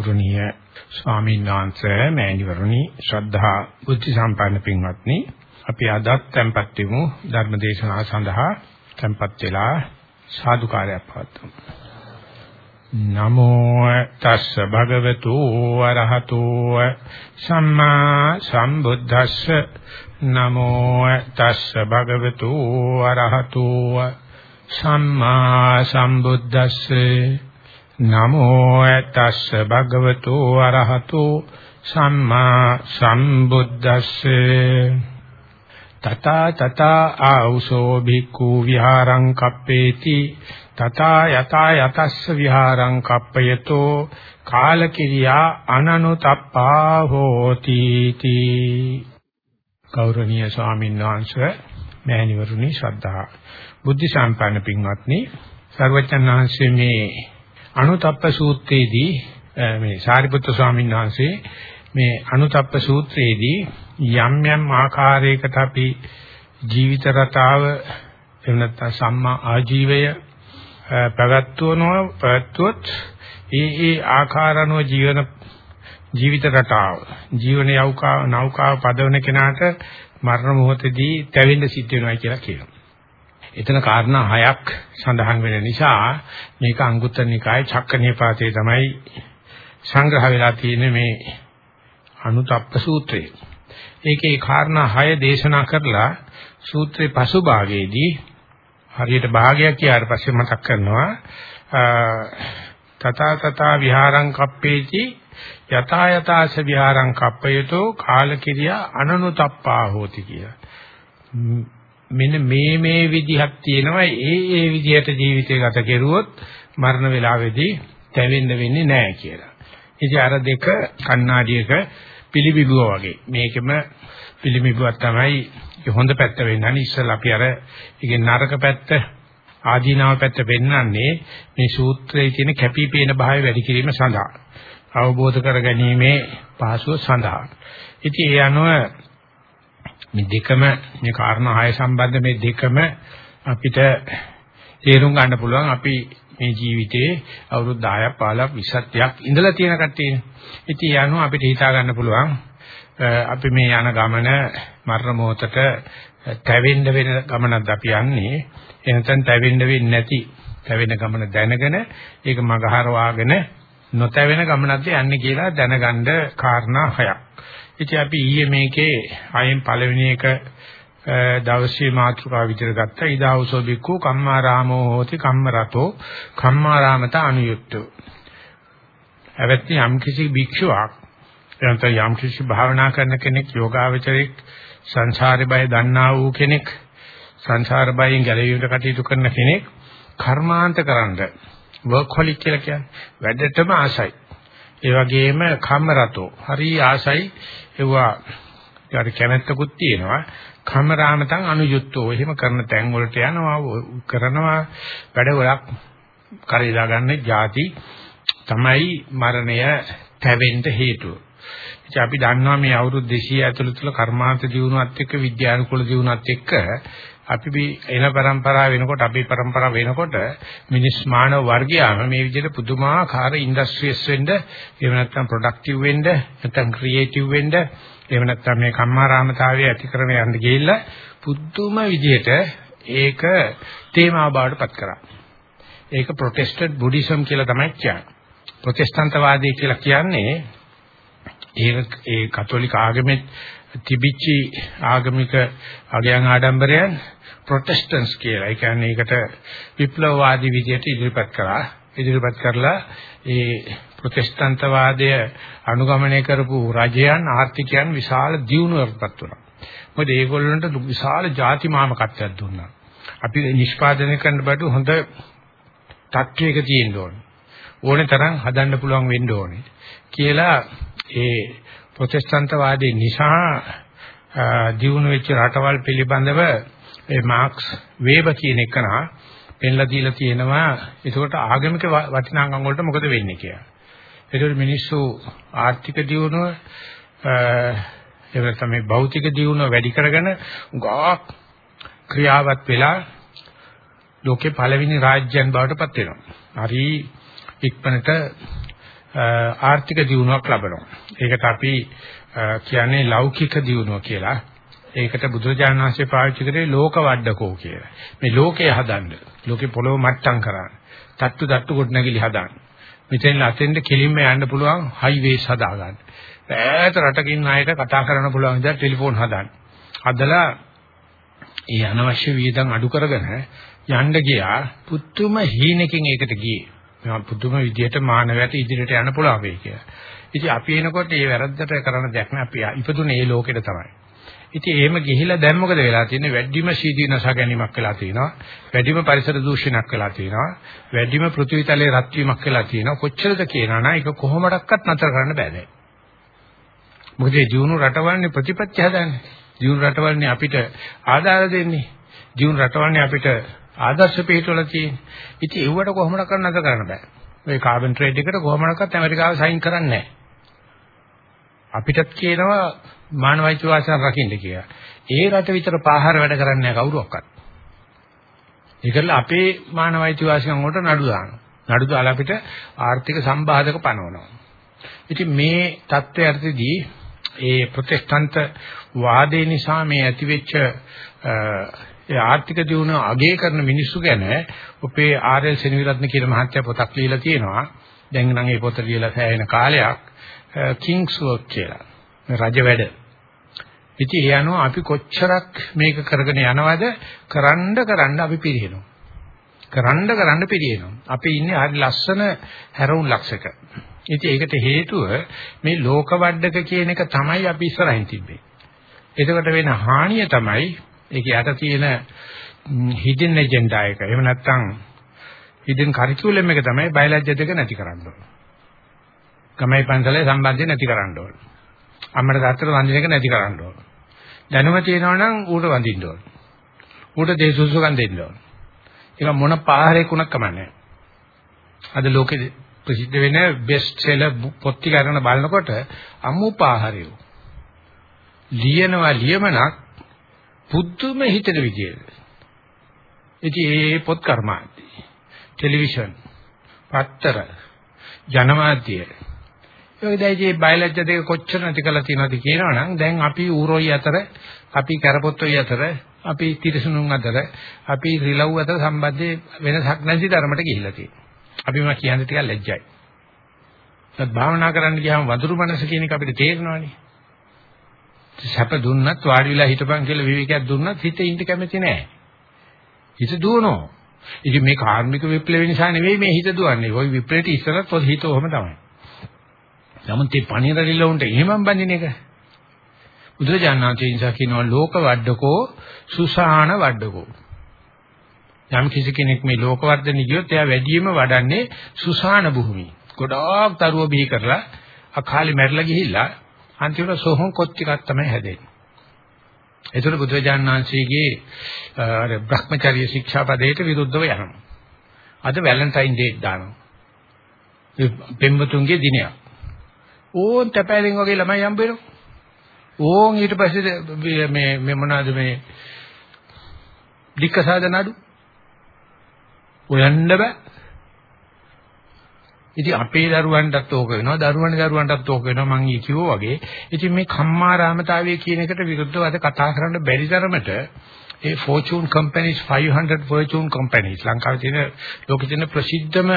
ගෞරවනීය ස්වාමීන් වහන්සේ මෑණිවරුනි ශ්‍රද්ධා බුද්ධ සම්පන්න පින්වත්නි. අපි අදත් tempත් වෙමු. ධර්ම දේශනාව සඳහා tempත් වෙලා සාදුකාරයක් පවත්වමු. නමෝ තස්ස භගවතු වරහතෝ සම්මා සම්බුද්දස්ස. නමෝ තස්ස භගවතු වරහතෝ සම්මා සම්බුද්දස්සේ. නමෝ තස්ස භගවතු අරහතෝ සම්මා සම්බුද්දස්සේ. තථා තථා ආඋසෝ භික්ඛු විහාරං කප්පේති. තථා යතා යතස්ස විහාරං කප්පයතෝ. කාලකිරියා අනනුතප්පා හෝති තී. ගෞරවනීය ස්වාමීන් වහන්සේ මෑණිවරුනි ශ්‍රද්ධා බුද්ධ සම්පන්න පින්වත්නි සර්වචන් වහන්සේ මේ අනුතප්ප සූත්‍රයේදී මේ සාරිපුත්‍ර ස්වාමීන් වහන්සේ මේ අනුතප්ප සූත්‍රයේදී යම් යම් ආකාරයකට අපි ජීවිත රටාව එහෙම නැත්නම් සම්මා ආජීවය පැවැත්වනවා පැවැත්වුවොත් ඒ ඒ ආකාරණව ජීවන ජීවිත රටාව ජීවන යෞකාව නෞකාව පදවන කෙනාට මරණ මොහොතදී තැවෙන්න සිද්ධ වෙනවා කියලා කියනවා. එතන කාරණා හයක් සඳහන් වෙන නිසා මේක අංගුත්තර නිකායේ චක්කනීපාතේ තමයි සංග්‍රහ වෙලා තියෙන්නේ මේ අනුතප්ප සූත්‍රය. ඒකේ කාරණා හය දේශනා කරලා සූත්‍රේ පසුභාගයේදී හරියට භාගයක් කියාට පස්සේ මතක් කරනවා තථා තථා විහාරං කප්පේති යතා යතාස විහාරං කප්පයතෝ කාලකිරියා අනනුතප්පා හෝති කියලා. මෙන්න මේ මේ විදිහක් තියෙනවා ඒ ඒ විදිහට ජීවිතය ගත කෙරුවොත් මරණ වේලාවේදී තැවෙන්න වෙන්නේ නැහැ කියලා. ඉතින් අර දෙක කණ්ණාඩියක පිළිබිබුව වගේ. මේකෙම පිළිබිබුවක් තමයි හොඳ පැත්ත වෙන්නන්නේ. ඉස්සෙල්ලා අපි අර ඒකේ නරක පැත්ත ආදීනාව පැත්ත පෙන්වන්නේ මේ සූත්‍රයේ තියෙන කැපිපේන භාවය වැඩි කිරීම සඳහා. අවබෝධ කරගැනීමේ පහසුව සඳහා. ඉතින් ඒ අනුව මේ දෙකම මේ කාරණා හය සම්බන්ධ මේ දෙකම අපිට තේරුම් ගන්න පුළුවන් අපි මේ ජීවිතේ අවුරුදු 10ක් 15ක් 20ක් ඉඳලා තියෙන කට්ටියනේ. ඉතින් යනවා අපිට හිතා ගන්න පුළුවන් අපි මේ යන ගමන මරණ මොහොතට තැවෙන්න වෙන ගමනක්ද අපි යන්නේ. එහෙනම් තැවෙන්න වෙන්නේ නැති තැවෙන ගමන දැනගෙන ඒක මගහර වාගෙන නොතැවෙන ගමනක්ද යන්නේ කියලා දැනගන්න කාරණා හයක්. ඉතින් අපි ඊයේ මේකේ ආයෙන් පළවෙනි එක දවසේ මාතෘකාව විදිහට ගත්තා. ඉදාවසෝ බික්කු කම්මාරාමෝ හෝති කම්මරතෝ කම්මාරාමත අනුයුක්තෝ. එවත්නි යම් කිසි භික්ෂුවක් එතන යම් කිසි භාවනා කරන කෙනෙක් යෝගාවචරයක් සංසාරේ බය දන්නා වූ කෙනෙක් සංසාර බයෙන් ගැලවීමට කටයුතු කරන කෙනෙක් කර්මාන්ත කරන්න වර්ක්හොලික් කියලා කියන්නේ වැඩටම ආසයි. ඒ වගේම කම්මරතෝ හරි ආසයි ඒවා ඊට කැමැත්තකුත් තියෙනවා. කමරාමතං අනුයුක්තෝ එහෙම කරන තැන් වලට යනවා කරනවා. වැඩවලක් කරේ දාගන්න ಜಾති තමයි මරණය තැවෙන්න හේතුව. ඉතින් අපි දන්නවා මේ අවුරුදු 200 ඇතුළත තුළ කර්මාන්ත ජීවුණත් එක්ක විද්‍යානුකූල ජීවුණත් එක්ක අපි මේ එන પરම්පරාව වෙනකොට අපි પરම්පරාව වෙනකොට මිනිස් මානව වර්ගයාම මේ විදිහට පුදුමාකාර ඉන්ඩස්ට්‍රීස් වෙන්න එහෙම නැත්නම් ප්‍රොඩක්ටිව් වෙන්න නැත්නම් ක්‍රියේටිව් වෙන්න එහෙම නැත්නම් මේ කම්මාරාමතාවය ඇති කරගෙන යන්න ගිහිල්ලා පුදුම විදිහට ඒක තේමාව බවට පත් කරා. ඒක ප්‍රොටෙස්ටඩ් බුද්දිසම් කියලා තමයි කියන්නේ. ප්‍රොටෙස්ටන්තවාදී කියලා කියන්නේ ඒක ඒ කතෝලික ආගමේ තිබිච්ච ආගමික අගයන් ආඩම්බරයන් ප්‍රොටෙස්ටන්ට්ස් කියලා. ඒ කියන්නේ ඒකට විප්ලවවාදී විදිහට ඉදිරිපත් කරා. ඉදිරිපත් කරලා ඒ ප්‍රොටෙස්ටන්ත වාදය අනුගමනය කරපු රජයන් ආර්ථිකයන් විශාල දියුණුවකටපත් වුණා. මොකද ඒගොල්ලන්ට විශාල ಜಾති මාමකත්වයක් දුන්නා. අපි නිෂ්පාදනය කරන්න බඩු හොඳ තත්වයක තියෙන්න ඕනේ. ඕනේ තරම් හදන්න පුළුවන් වෙන්න ඕනේ. කියලා ඒ ප්‍රොටෙස්ටන්ත වාදයේ නිසා දියුණු වෙච්ච රටවල් පිළිබඳව ඒ මාක්ස් වේබර් කියන එකනා පෙන්ලා දීලා තියෙනවා ඒකට ආගමික වටිනාකම් වලට මොකද වෙන්නේ කියලා. ඒකට මිනිස්සු ආර්ථික දියුණුව එහෙම තමයි භෞතික දියුණුව වැඩි කරගෙන උගාක් ක්‍රියාවත් වෙලා ලෝකේ පළවෙනි රාජ්‍යයන් බවට පත් වෙනවා. හරි ඉක්මනට ආර්ථික දියුණුවක් ලබනවා. ඒකට අපි කියන්නේ ලෞකික දියුණුව කියලා. ඒකට බුදුරජාණන් වහන්සේ පාවිච්චි කරේ ලෝක වඩකෝ කියලා. මේ ලෝකය හදන්න. ලෝකේ පොළොව මට්ටම් කරන්න. තට්ටු තට්ටු කොට නැගිලි හදන්න. මෙතෙන් අතෙන්ද කෙලින්ම යන්න පුළුවන් හයිවේස් හදාගන්න. ඈත රටකින් ආයෙත් කතා කරන්න පුළුවන් විදිහට ටෙලිෆෝන් හදන්න. හදලා ඒ අනවශ්‍ය වියදම් අඩු කරගෙන යන්න ගියා පුතුම හීනකින් ඒකට ගියේ. මම පුදුම විදියට මානවයට ඉදිරියට යන්න පුළුවන් වෙයි කියලා. ඉතින් අපි එනකොට මේ වැරද්දට කරන දෙයක් නෑ අපි ඉපදුනේ මේ ලෝකෙට තමයි. ඉතින් එහෙම ගිහිලා දැන් මොකද වෙලා තියෙන්නේ? වැඩිම සීදීනස ගැනීමක් වෙලා තියෙනවා. වැඩිම පරිසර දූෂණයක් වෙලා තියෙනවා. වැඩිම පෘථිවි තලයේ රත් වීමක් වෙලා තියෙනවා. කොච්චරද කියනවා නම් ඒක කොහොමඩක්වත් නතර කරන්න බෑ දැන්. මොකද මේ ජීවුණු රටවල්නේ ප්‍රතිපත්ති හදන්නේ. ජීවුණු රටවල්නේ අපිට ආධාර දෙන්නේ. ජීවුණු රටවල්නේ අපිට ආදර්ශ පිටවල තියෙන්නේ. ඉතින් ඒවට කොහොමද කරන්න නැත කරන්න බෑ. ඔය කාබන් ට්‍රේඩ් එකට කොහොමඩක්වත් ඇමරිකාව සයින් කරන්නේ නැහැ. අපිටත් කියනවා මානවයික වාසන රකින්න කියලා. ඒ රට විතර පාහර වැඩ කරන්නේ නැහැ කවුරුවක්වත්. ඒකල අපේ මානවයික වාසිකම් වලට නඩු දානවා. නඩු දාලා අපිට ආර්ථික සම්බාධක පනවනවා. ඉතින් මේ தත්ත්වයටදී ඒ ප්‍රොටෙස්ටන්ට් වාදේ නිසා මේ ඇතිවෙච්ච ඒ ආර්ථික දියුණුව අගය කරන මිනිස්සු ගැන අපේ ආර්.එල්. සෙනවිරත්න කියන මහත්තයා පොතක් ලියලා තියෙනවා. දැන් නම් ඒ පොත ලියලා සෑහෙන කාලයක් කිංස් වර්ක් කියලා. රජ වැඩ. ඉතින් ඒ අනුව අපි කොච්චරක් මේක කරගෙන යනවද කරන්න කරන්න අපි පිරිනව. කරන්න කරන්න පිරිනව. අපි ඉන්නේ හරි ලස්සන හැරවුම් ලක්ෂක. ඉතින් ඒකට හේතුව මේ ලෝක වඩක කියන එක තමයි අපි ඉස්සරහින් තිබ්බේ. එතකොට වෙන හානිය තමයි ඒක යට තියෙන හිඩන් එජෙන්ඩා එක. එහෙම නැත්නම් හිඩන් කරිකියුලම් එක තමයි බයලජ්‍ය දෙක නැති කරන්න ඕන. ගමයි පන්සලේ සම්බන්ධය නැති කරන්න ඕන. අම්මට තාත්තට වඳින එක නැති කරන්න ඕන. දැනුම තියෙනවා නම් ඌට වඳින්න ඕන. ඌට දේසුසුකම් දෙන්න ඕන. ඒක මොන පාහරයක් වුණත් කමන්නේ අද ලෝකෙ ප්‍රසිද්ධ වෙන බෙස්ට් සෙලර් පොත් ටික අරගෙන බලනකොට අමු පාහරයෝ. ලියනවා ලියමනක් පුදුම හිතෙන විදියට. ඉතින් ඒ පොත් කර්මාන්තය, ටෙලිවිෂන්, පත්තර, ජනමාධ්‍ය ඒ වගේ බයලජ්‍ය දෙක කොච්චර නැති කරලා තියෙනවද කියනවනම් දැන් අපි ඌරොයි අතර, අපි කරපොත්තොයි අතර, අපි තිරසනුන් අතර, අපි රිලව් අතර සම්බන්ධයේ වෙනසක් නැති ධර්මයට ගිහිල්ලා තියෙනවා. අපි මම කියන්නේ ටිකක් ලැජ්ජයි. ඒත් භාවනා කරන්න ගියාම වඳුරු මනස කියන එක අපිට තේරෙනවානේ. සැප දුන්නත් වාඩි වෙලා හිටපන් කියලා විවේකයක් දුන්නත් හිත ඉන්න කැමති නැහැ. හිත දුවනවා. ඉතින් මේ කාර්මික විප්ලවය නිසා නෙවෙයි මේ හිත දුවන්නේ. ওই විප්ලවයට ඉස්සරත් ඔය හිත ඔහම තමයි. නමුත් මේ පණිරලිල උන්ට එහෙමම බඳින එක. බුදුරජාණන් වහන්සේ කියනවා ලෝක වඩඩකෝ සුසාන වඩඩකෝ. යම් කිසි කෙනෙක් මේ ලෝක වර්ධන ගියොත් එයා වැඩියෙන්ම වඩන්නේ සුසාන භූමි. ගොඩාක් දරුවෝ බිහි කරලා අකාලේ මැරිලා ගිහිල්ලා අන්තිමට සෝහන් කොත් ටිකක් තමයි හැදෙන්නේ. ඒතර බුදුරජාණන් වහන්සේගේ අර Brahmacharya ශික්ෂාපදයට විරුද්ධව යනවා. අද වැලන්ටයින් ඩේ දානවා. පෙම්වතුන්ගේ දිනයක්. ඕන් තැපෑලෙන් වගේ ළමයි හම්බ වෙනවා. ඕන් ඊට පස්සේ මේ මේ මොනවාද මේ ලික්කසාද නඩු. හොයන්න බෑ. ඉතින් අපේ දරුවන්ටත් ඕක වෙනවා දරුවන්ගේ දරුවන්ටත් ඕක වෙනවා මං ඊ කිව්වා වගේ. ඉතින් මේ කම්මාරාමතාවය කියන එකට විරුද්ධව අද කතා කරන්න බැරි තරමට ඒ Fortune companies 500 Fortune companies ලංකාවේ තියෙන ලෝකෙ තියෙන ප්‍රසිද්ධම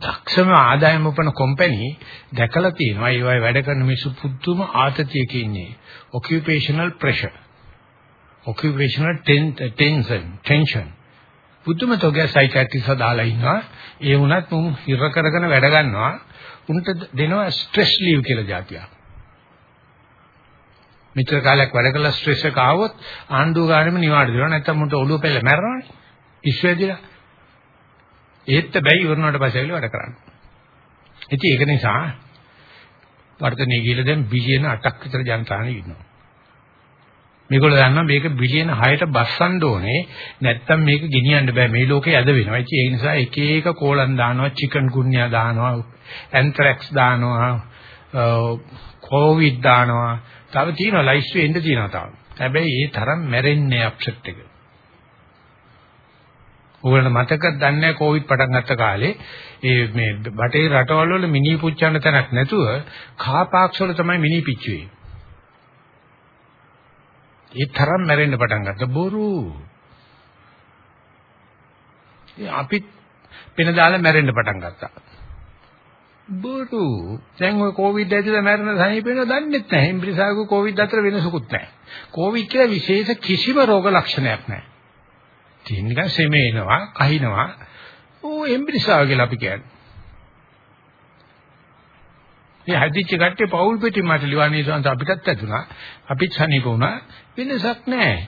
දක්ෂම ආදායම උපන කම්පැනි දැකලා තියෙනවා ඒ වගේ වැඩ කරන මිනිස්සු පුදුම ආතතියක ඉන්නේ occupational pressure occupational tension tension පුදුම තෝගය සයිකියාට්‍රිස්ලා දාලා ඉන්නවා. ඒ වුණත් උන් හිර කරගෙන වැඩ ගන්නවා. උන්ට දෙනවා ස්ට්‍රෙස් ලීව් කියලා જાතියක්. මෙච්චර කාලයක් වැඩ කළා ස්ට්‍රෙස් එක ආවොත් ආණ්ඩුව ගානෙම නිවාඩු දෙනවා. නැත්තම් මුන්ට ඔළුව පෙළ මැරෙනවනේ. ඉස්සෙදිලා. ඒත් බැයි ඉවරනට පස්සේ වැඩ කරන්න. ඉතින් ඒක නිසා වර්තනේ ගිහලා දැන් බිලියන 8ක් විතර ජනතාවනේ ඉන්නවා. මේගොල්ලෝ දන්නවා මේක බිලියන 6ට බස්සන්න ඕනේ නැත්තම් මේක ගෙනියන්න බෑ මේ ලෝකේ ඇද වෙනවා. ඒ නිසා එක එක කෝලම් දානවා, චිකන් ගුන්යා දානවා, ඇන්ත්‍රැක්ස් දානවා, කොවිඩ් දානවා. තව තියෙනවා ලයිස්ට් වෙන්න තියෙනවා තාම. හැබැයි ඒ තරම් මැරෙන්නේ අප්සෙට් එක. ඕගොල්ලන්ට මතකද දන්නේ නැහැ කොවිඩ් පටන් ගත්ත කාලේ ඒ මේ බටේ රටවල් වල මිනි පුච්චන්න තැනක් නැතුව කාපාක්ෂ වල තමයි මිනි පිච්චුවේ. ඒ තරම් මැරෙන්න පටන් ගත්තා බොරු. අපිත් පෙන දාලා මැරෙන්න පටන් ගත්තා. බොරු. දැන් ඔය කොවිඩ් ඇතුළේ මැරෙන සනීප වෙනව දන්නෙත් නැහැ. ඉම්ප්‍රිසාවක කොවිඩ් අතර වෙනසකුත් නැහැ. කොවිඩ් කියලා විශේෂ කිසිම රෝග ලක්ෂණයක් නැහැ. තියෙන නිකන් සෙමේනවා, කහිනවා. ඕ එම්බ්‍රිසාව කියලා අපි කියන්නේ. මේ හැදිච්ච කට්ටිය පෞල් පිටි මට ලිවන්නේ සංස අපිටත් ඇතුණා. අපිත් සනීප වුණා. වෙනසක් නැහැ.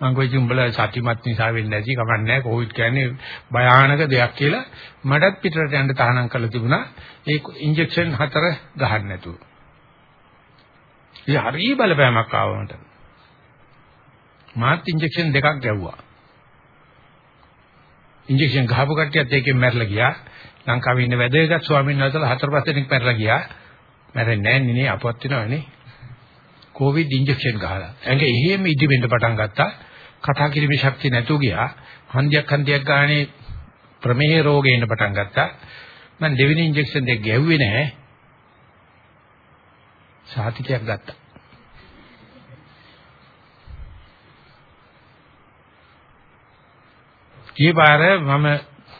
මම කොයි උඹලා සතිමත් නිසා වෙන්නේ නැති කමක් නැහැ. කොවිඩ් කියන්නේ භයානක දෙයක් කියලා මටත් පිටරට යන්න තහනම් කරලා තිබුණා. ඒ ඉන්ජෙක්ෂන් හතර ගහන්න නැතුව. ඒ හරි බලපෑමක් ආවමට. මාත් ඉන්ජෙක්ෂන් දෙකක් ගැව්වා. ඉන්ජෙක්ෂන් ගහපු කට්ටියත් ඒකෙන් මැරලා ගියා. ලංකාවේ ඉන්න වැදගත් ස්වාමීන් වහන්සේලා හතර පහ දෙනෙක් මැරලා ගියා. මැරෙන්නේ නැහැ නේ අපවත් වෙනවනේ. කොවිඩ් ඉන්ජෙක්ෂන් ගහලා. ඇඟ එහෙම ඉදි වෙන්න පටන් ගත්තා. කතා කිරීමේ ශක්තිය නැතුව ගියා. හන්දියක් හන්දියක් ගානේ ප්‍රමේහ රෝගේ එන්න පටන් ගත්තා. මම දෙවෙනි ඉන්ජෙක්ෂන් දෙක ගැහුවේ නැහැ. සාතිකයක් ගත්තා. ඊපාර මම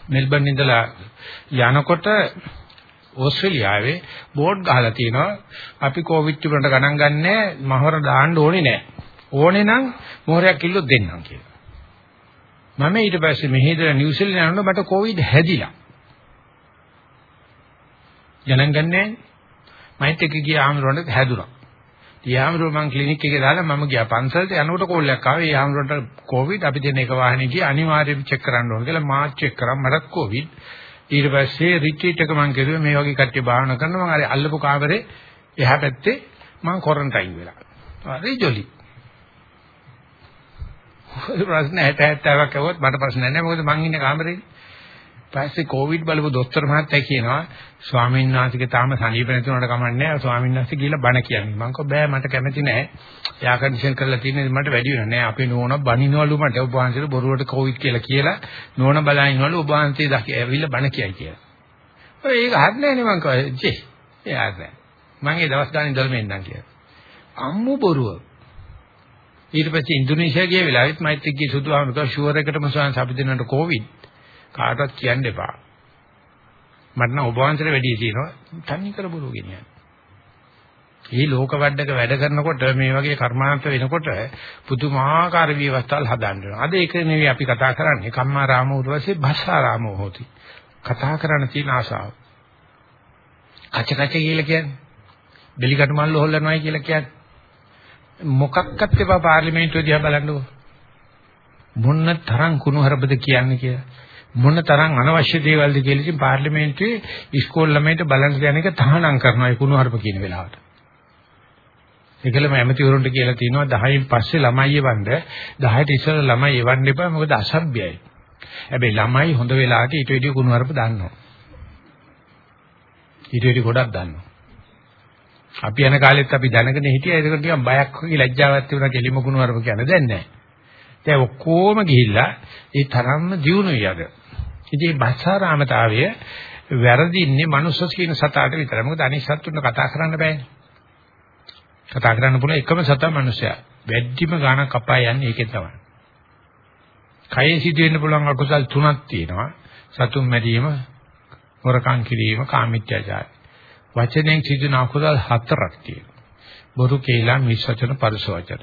මෙල්බන් ඉඳලා යනකොට ඕස්ට්‍රේලියාවේ බෝඩ් ගහලා තියෙනවා අපි කොවිඩ් වලට ගණන් ගන්නෑ මහවර දාන්න ඕනේ නෑ. ඕනේ නම් මොහොරයක් කිල්ලෝ දෙන්නම් කියලා. මම ඊට පස්සේ මෙහෙද නිව්සීලන්ත යනකොට මට කොවිඩ් හැදිලා. ගණන් ගන්නෑ. මයිත් එක ගිය ආමරොන්ට හැදුනා. ඊහාමරෝ මං ක්ලිනික් එකේ දාලා මම ගියා. පන්සලට යනකොට කෝල් එකක් ආවේ. ඊහාමරොන්ට කොවිඩ් අපි දෙන එක වාහනේ ගියා. අනිවාර්යයෙන් චෙක් කරන්න ඕන කියලා මාත් චෙක් කරා. මටත් කොවිඩ් ඊට පස්සේ රිට්‍රීට් එක මං කරුවේ මේ වගේ කට්ටිය භාවනා කරනවා. මං අර අල්ලපු කාමරේ එහා පැත්තේ මං ක්වොරන්ටයින් වෙලා. හරි ජොලි ප්‍රශ්න 60 70ක් આવුවත් මට ප්‍රශ්න නැහැ. මොකද මං ඉන්නේ කාමරේ පස්සේ කොවිඩ් බලපු දොස්තර මහත්තයා කියනවා ස්වාමීන් වහන්සේගේ තාම සනීප නැති උනට කමන්නේ ස්වාමීන් වහන්සේ කියලා බණ කියන්නේ. මම කිව්වා බෑ මට කැමති නෑ. එයා කන්ඩිෂන් කරලා තියෙන්නේ මට වැඩි වෙනවා නෑ. අපේ නෝන බනිනවලු මට ඔබ වහන්සේට බොරුවට කොවිඩ් කියලා කියලා නෝන බලනිනවලු ඔබ වහන්සේ දැක ඇවිල්ලා බණ කියයි කියලා. ඔය ඒක හරි නෑනේ මං කිව්වා. ජේ. එයා නෑ. මං ඒ දවස් ගානේ ඉඳලා මෙන්නම් කියලා. අම්මු බොරුව. ඊට පස්සේ ඉන්දුනීසියා ගිය වෙලාවෙත් මෛත්‍රී ගිය සුදුහාමුදුරුවෝ ෂුවර් එකටම සෝයන් අපි දෙන්නට කොවිඩ් කාටවත් කියන්න එපා. මට නම් ඔබ වහන්සේට වැඩි තියෙනවා තනි කර බොරු ගෙනියන්න. මේ ලෝක වඩක වැඩ කරනකොට මේ වගේ කර්මාන්ත වෙනකොට පුදුමාකාර විවස්ථාල් හදන්න වෙනවා. අද ඒක නෙවෙයි අපි කතා කරන්නේ. කම්මාරාම උදවසේ භස්සාරාමෝ හොති. කතා කරන්න තියෙන ආසාව. කච කච කියලා කියන්නේ. බෙලිකට මල්ල හොල්ලනවායි කියලා කියන්නේ. මොකක්වත් එපා පාර්ලිමේන්තුව දිහා බලන්නකෝ. මොන්න තරම් කුණු හරබද කියන්නේ කියලා. මොන තරම් අනවශ්‍ය දේවල්ද කියලා ඉතින් පාර්ලිමේන්තුවේ ඉස්කෝල ළමයින්ට බලන්න යන එක තහනම් කරනවා ඒ කුණු හරප කියන වෙලාවට. ඒකලම ඇමතිවරුන්ට කියලා තියෙනවා 10න් පස්සේ ළමයි එවන්න 10ට ඉස්සෙල්ලා ළමයි එවන්න එපා මොකද අසභ්‍යයි. හැබැයි ළමයි හොඳ වෙලාවට ඊට වැඩි කුණු හරප දන්නවා. ඊට වැඩි ගොඩක් දන්නවා. අපි යන කාලෙත් අපි දැනගෙන හිටියා ඒක ටිකක් බයක් වගේ ලැජ්ජාවක් තිබුණා කෙලිම කුණු හරප කියන්නේ දැන් නැහැ. දැන් ඔක්කොම ගිහිල්ලා ඒ තරම්ම දියුණුවයි අද. ඉතින් මේ බස්සාරාමතාවය වැරදින්නේ මනුස්ස කියන සතාට විතරයි. මොකද අනිත් සත්තුන්ට කතා කරන්න බෑනේ. කතා කරන්න පුළුවන් එකම සතා මනුස්සයා. වැඩිම ගාණක් කපා යන්නේ ඒකෙන් තමයි. කයේ සිදුවෙන්න පුළුවන් අකුසල් තුනක් තියෙනවා. සතුන් මැරීම, හොරකම් කිරීම, කාමීත්‍යාචාරය. වචනෙන් සිදුවන අකුසල් හතරක් තියෙනවා. බොරු කේලම් විශ්වචන පරිස වචන.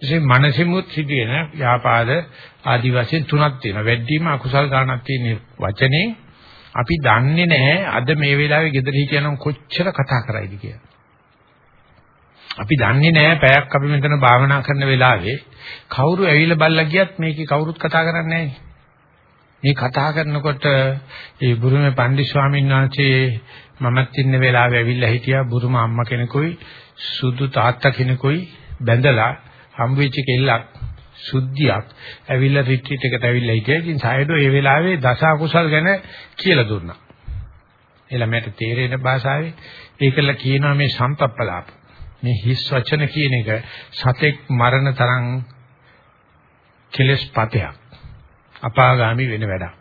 ඉතින් මනසෙමුත් සිදුවෙන ව්‍යාපාද ආදි වශයෙන් තුනක් තියෙනවා. වැඩිම අකුසල් ගන්නක් තියෙන වචනේ අපි දන්නේ නැහැ අද මේ වෙලාවේ ගෙදර හිටියනම් කොච්චර කතා කරයිද කියලා. අපි දන්නේ නැහැ පැයක් අපි මෙතන භාවනා කරන වෙලාවේ කවුරු ඇවිල්ලා බල්ලා ගියත් මේකේ කවුරුත් කතා කරන්නේ මේ කතා කරනකොට ඒ බුරුමේ පන්දි ස්වාමීන් වහන්සේ මමත් ඉන්න වෙලාවේ ඇවිල්ලා හිටියා බුරුම අම්මා කෙනෙකුයි සුදු තාත්තා කෙනෙකුයි බැඳලා හම්බ වෙච්ච කෙල්ලක් සුද්ධියක් ඇවිල්ලා රිට්‍රීට් එකට ඇවිල්ලා හිටියා. ඉතින් සායඩෝ ඒ වෙලාවේ දස අකුසල් ගැන කියලා දුන්නා. එළමයට තේරෙන භාෂාවේ ඒකල කියනවා මේ සම්පප්පලාප. මේ හිස් වචන කියන එක සතෙක් මරණ තරම් කෙලස් පතයක්. අපාගාමි වෙන වැඩක්.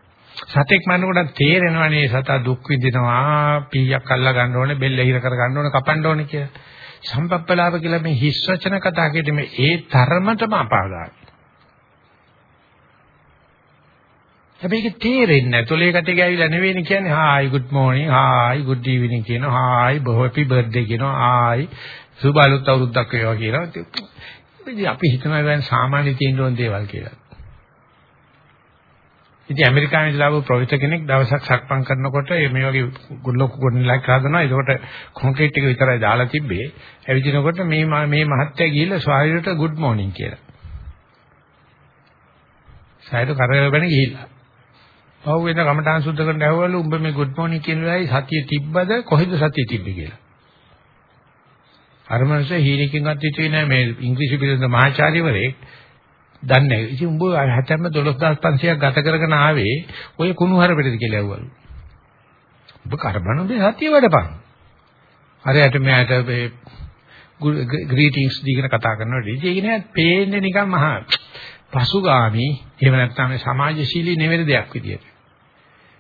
සතෙක් මරනකොට තේරෙනවනේ සතා දුක් විඳිනවා පීයක් අල්ලා ගන්න ඕනේ බෙල්ල හිර කර ගන්න ඕනේ කපන්න ඕනේ කියලා. සම්පප්පලාව කියලා මේ හිස් වචන කතා කිරීම ඒ තරමටම අපාගාමි. හැබැයි ඒක තේරෙන්නේ නැහැ. තොලේ කටේ ගෑවිලා නෙවෙයිනේ කියන්නේ. Hi good morning, hi good evening කියනවා. හායි happy birthday කියනවා. හායි සුබ අලුත් අවුරුද්දක් වේවා කියනවා. ඉතින් අපි හිතනවා දැන් සාමාන්‍ය තියෙන ඕන දේවල් කියලා. ඉතින් ඇමරිකාවේ ලාභ ප්‍රොෆෙසර් කෙනෙක් දවසක් සක්මන් කරනකොට මේ වගේ ගොල්ලොක් ගොඩනැගිලක් හදනවා. ඒකට කොන්ක්‍රීට් එක විතරයි දාලා තිබ්බේ. ඇවිදිනකොට මේ මේ මහත්තයා ගිහිල්ලා ස්වාමීන්ට good morning කියලා. සායද කරවල බැන ගිහිල්ලා. පහුව වෙන කමඨාන් සුද්ධ කරන්න ඇහුවලු උඹ මේ good morning කියන වෙලාවයි සතිය තිබ්බද කොහෙද සතිය තිබ්බේ කියලා. අර මනුස්සය හීනකින්වත් හිතුවේ නෑ මේ ඉංග්‍රීසි පිළිබඳ මහාචාර්යවරයෙක් දන්නේ නැහැ. ඉතින් උඹ හැතැම්ම 12500ක් ගත කරගෙන ආවේ ඔය කුණු හරපෙටද කියලා ඇහුවලු. උඹ කරබන උඹේ සතිය වැඩපන්. හරියට මෙයාට මේ ග්‍රීටින්ග්ස් දීගෙන කතා කරනකොට ඉතින් ඒක නෑ පේන්නේ නිකන් මහා පසුගාමි එහෙම නැත්නම් සමාජශීලී නෙවෙයි දෙයක් විදියට.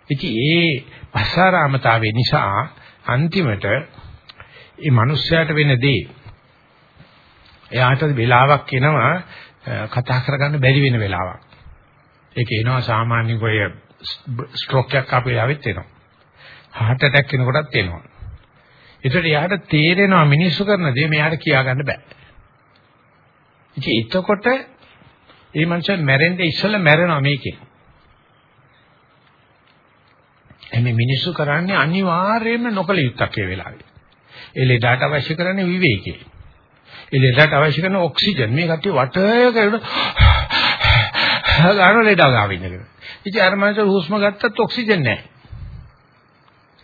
ඉතින් ඒ පස්සාරාමතාවේ නිසා අන්තිමට මේ මිනිස්යාට වෙන දේ එයාට වෙලාවක් එනවා කතා කරගන්න බැරි වෙන වෙලාවක්. ඒක එනවා සාමාන්‍ය කොය ස්ට්‍රෝක් එකක් ආපු වෙලාවෙත් එනවා. heart attack එනකොටත් එනවා. ඒතර එයාට තේරෙනවා මිනිස්සු කරන දේ මෙයාට කියා ගන්න බෑ. ඉතින් එතකොට මේ මනුස්සයා මැරෙන්නේ ඉස්සෙල්ලා මැරෙනවා මේකේ. එමේ මිනිස්සු කරන්නේ අනිවාර්යයෙන්ම නොකල යුත්තක් ඒ වෙලාවේ. ඒ ලෙඩට අවශ්‍ය කරන්නේ විවේකී. ඒ ලෙඩට අවශ්‍ය කරන ඔක්සිජන් මේ කට්ටිය වටය කරන ගන්න ලෙඩ ගාවින්න කියලා. ඉතින් අර මනුස්සයා හුස්ම ගත්තත් ඔක්සිජන් නැහැ.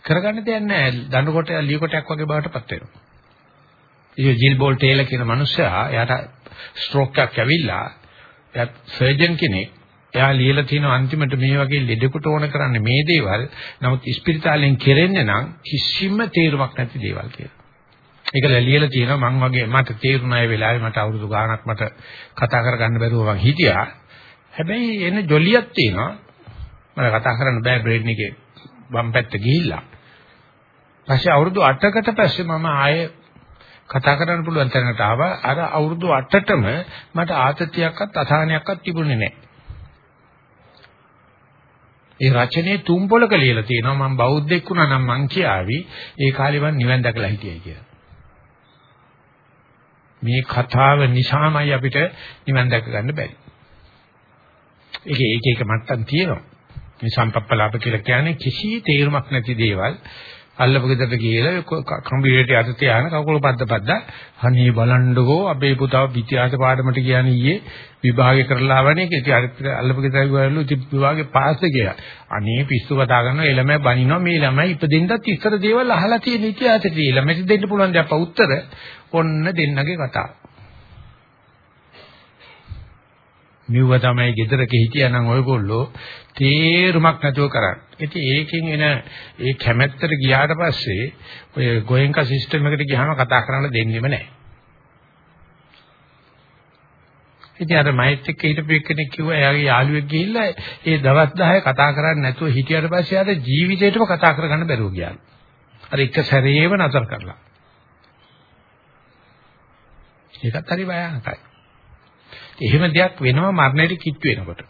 කරගන්න දෙයක් නැහැ. දඬු කොට ලිය කොටයක් වගේ බවටපත් වෙනවා. ඉතින් ජිල් බෝල් ටේලර් කියන මනුස්සයා එයාට ස්ට්‍රෝක් එකක් ඇවිල්ලා එයාත් සර්ජන් කෙනෙක්. එයා ලියලා තියෙන අන්තිමට මේ වගේ ලෙඩෙකුට ඕන කරන්නේ මේ දේවල්. නමුත් ස්පිරිතාලෙන් කෙරෙන්නේ නම් කිසිම තේරුමක් නැති දේවල් කියලා. ඒක ලියලා තියෙනවා මං වගේ මට තේරුණා ඒ වෙලාවේ මට අවුරුදු ගාණක් මට කතා කරගන්න බැරුව මං හිටියා. හැබැයි එන ජොලියක් තියෙනවා. මට කතා කරන්න බෑ බ්‍රේන් එකේ වම් පැත්ත ගිහිල්ලා. පස්සේ අවුරුදු 8කට පස්සේ මම ආයේ කතා කරන්න පුළුවන් තැනකට ආවා. අර අවුරුදු 8ටම මට ආතතියක්වත් අසහනයක්වත් තිබුණේ නැහැ. ඒ රචනයේ තුන් පොලක ලියලා තියෙනවා මම බෞද්ධෙක් වුණා නම් මං කියාවි ඒ කාලේ මං නිවන් දැකලා හිටියයි කියලා. මේ කතාව නිසාමයි අපිට නිවන් දැක ගන්න බැරි. ඒකේ එක එක මට්ටම් තියෙනවා. මේ සම්පප්පලාප කියලා කියන්නේ කිසි තේරුමක් නැති දේවල් අල්ලපු ගෙදරට ගිහලා කම්පියුටරේ අත තියාන කකුල පද්ද පද්ද අනේ බලන්නකෝ අපේ පුතා ඉතිහාස පාඩමට කියන්නේ ඊයේ විභාගේ කරලා ආවනේ. ඉතින් අල්ලපු ගෙදර ගිහලා ඉතින් විභාගේ පාස් ගියා. අනේ පිස්සු කතා කරනවා ඒ ළමයි බනිනවා මේ ළමයි ඉපදෙන්නත් ඉස්සර දේවල් අහලා තියෙන ඉතිහාසෙට ළමයිට දෙන්න පුළුවන් දැන් උත්තර. ඔන්න දෙන්නගේ කතාව මෙව තමයි ගෙදරක හිටියානම් ඔයගොල්ලෝ තේරුමක් නැතුව කරන්නේ. ඉතින් ඒකෙන් එන ඒ කැමැත්තට ගියාට පස්සේ ඔය ගෝයන්කා සිස්ටම් එකට ගියාම කතා කරන්න දෙන්නෙම නැහැ. ඉතින් අර මයිත් එක්ක හිටපු කෙනෙක් කිව්වා එයාගේ යාළුවෙක් ගිහිල්ලා ඒ දවස් 10 කතා කරන්නේ නැතුව හිටියට පස්සේ ආද ජීවිතේටම කතා කරගන්න බැරුව ගියා. අර එක සැරේම නතර කරලා. ඒකත් හරි භයානකයි. එහෙම දෙයක් වෙනවා මරණයට කිට්ටු වෙනකොට.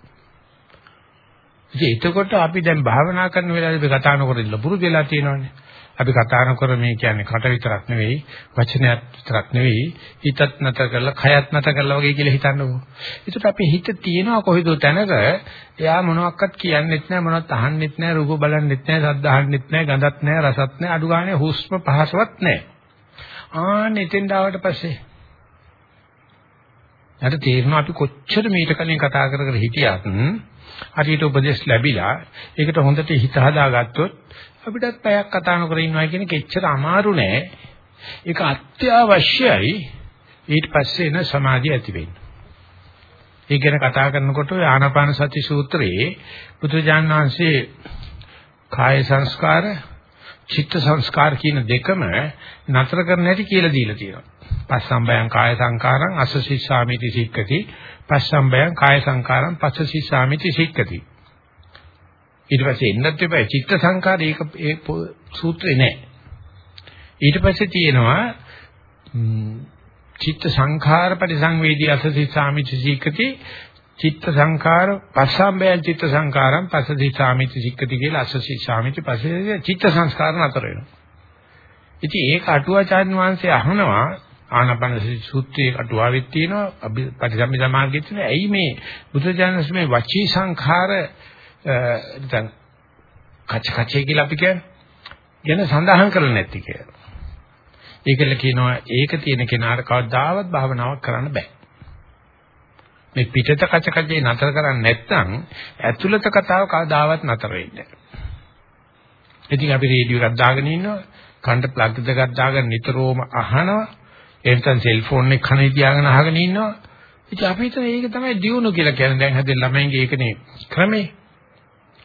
ඉතින් එතකොට අපි දැන් භාවනා කරන වෙලාවේ අපි කතා නොකර ඉන්න පුරුදු වෙලා තියෙනවානේ. අපි කතා නොකර මේ කියන්නේ කට විතරක් නෙවෙයි වචනයක් විතරක් නෙවෙයි හිතත් නැත කරලා කයත් නැත කරලා වගේ කියලා හිතන්නකෝ. ඒකට අපි හිත තියෙනවා කොහෙද තැනක එයා මොනවත් කියන්නෙත් නැහැ මොනවත් අහන්නෙත් නැහැ රූප බලන්නෙත් නැහැ ශබ්ද අහන්නෙත් නැහැ ගඳත් නැහැ රසත් නැහැ අඩු ගානේ හුස්ම පහසවත් නැහැ. ආන්න එතෙන් ආවට පස්සේ යට තේරෙනවා අපි කොච්චර මීට කලින් කතා කර කර හිටියත් හරියට උපදේශ ලැබිලා ඒකට හොඳට හිත හදාගත්තොත් අපිටත් පැයක් කතා නොකර ඉන්නවා කියන එක එච්චර අමාරු නෑ. ඒක අත්‍යවශ්‍යයි ඊට පස්සේ එන සමාධිය ඇති වෙන්න. ඒ ගැන කතා කරනකොට ආනාපාන සති සූත්‍රයේ බුදුජාන් වහන්සේ කාය සංස්කාර චිත්ත සංස්කාර කියන දෙකම නතර කරන්න හැටි කියලා දීලා තියෙනවා. පස්සම්බයං කාය සංකාරං අසසිස්සාමිති සික්කති. පස්සම්බයං කාය සංකාරං පස්සසිස්සාමිති සික්කති. ඊට පස්සේ එන්නත් එපා චිත්ත සංකාර ඒක ඒ සූත්‍රේ නෑ. ඊට පස්සේ තියෙනවා චිත්ත සංඛාර පරිසංවේදී අසසි සාමිච්ච සීකති චිත්ත සංඛාර පස්සම්බයං චිත්ත සංඛාරම් පස්සදි සාමිච්ච සීකති කියලා අසසි සාමිච්ච පස්සේ චිත්ත සංස්කාර නතර වෙනවා. ඉතින් ඒක අටුවාචාර්ය වංශය අහනවා ආනපන සූත්‍රයේ අටුවාවෙත් තියෙනවා පරිසම්මිත මාර්ගෙත් තියෙනවා. ඇයි මේ බුදුජානක මේ වචී සංඛාර දැන් කච කචේ කියලා අපි කියන්නේ. ගැන සඳහන් කරලා නැති කියලා. ඒකල කියනවා ඒක තියෙන කෙනාට කවදාවත් භාවනාවක් කරන්න බෑ. මේ පිටත කච කචේ නතර කරන්නේ නැත්නම් ඇතුළත කතාව කවදාවත් නතර වෙන්නේ නැහැ. ඉතින් අපි රේඩියෝ එකක් දාගෙන ඉන්නවා, කන්ට ප්ලග් දෙකක් දාගෙන නිතරම අහනවා, එතන සෙල්ෆෝන් එක කනේ තියාගෙන අහගෙන ඉන්නවා. ඉතින් අපි හිතන ඒක තමයි දියුණු කියලා කියන්නේ. දැන් හැදෙන ළමයින්ගේ ඒකනේ ක්‍රමේ.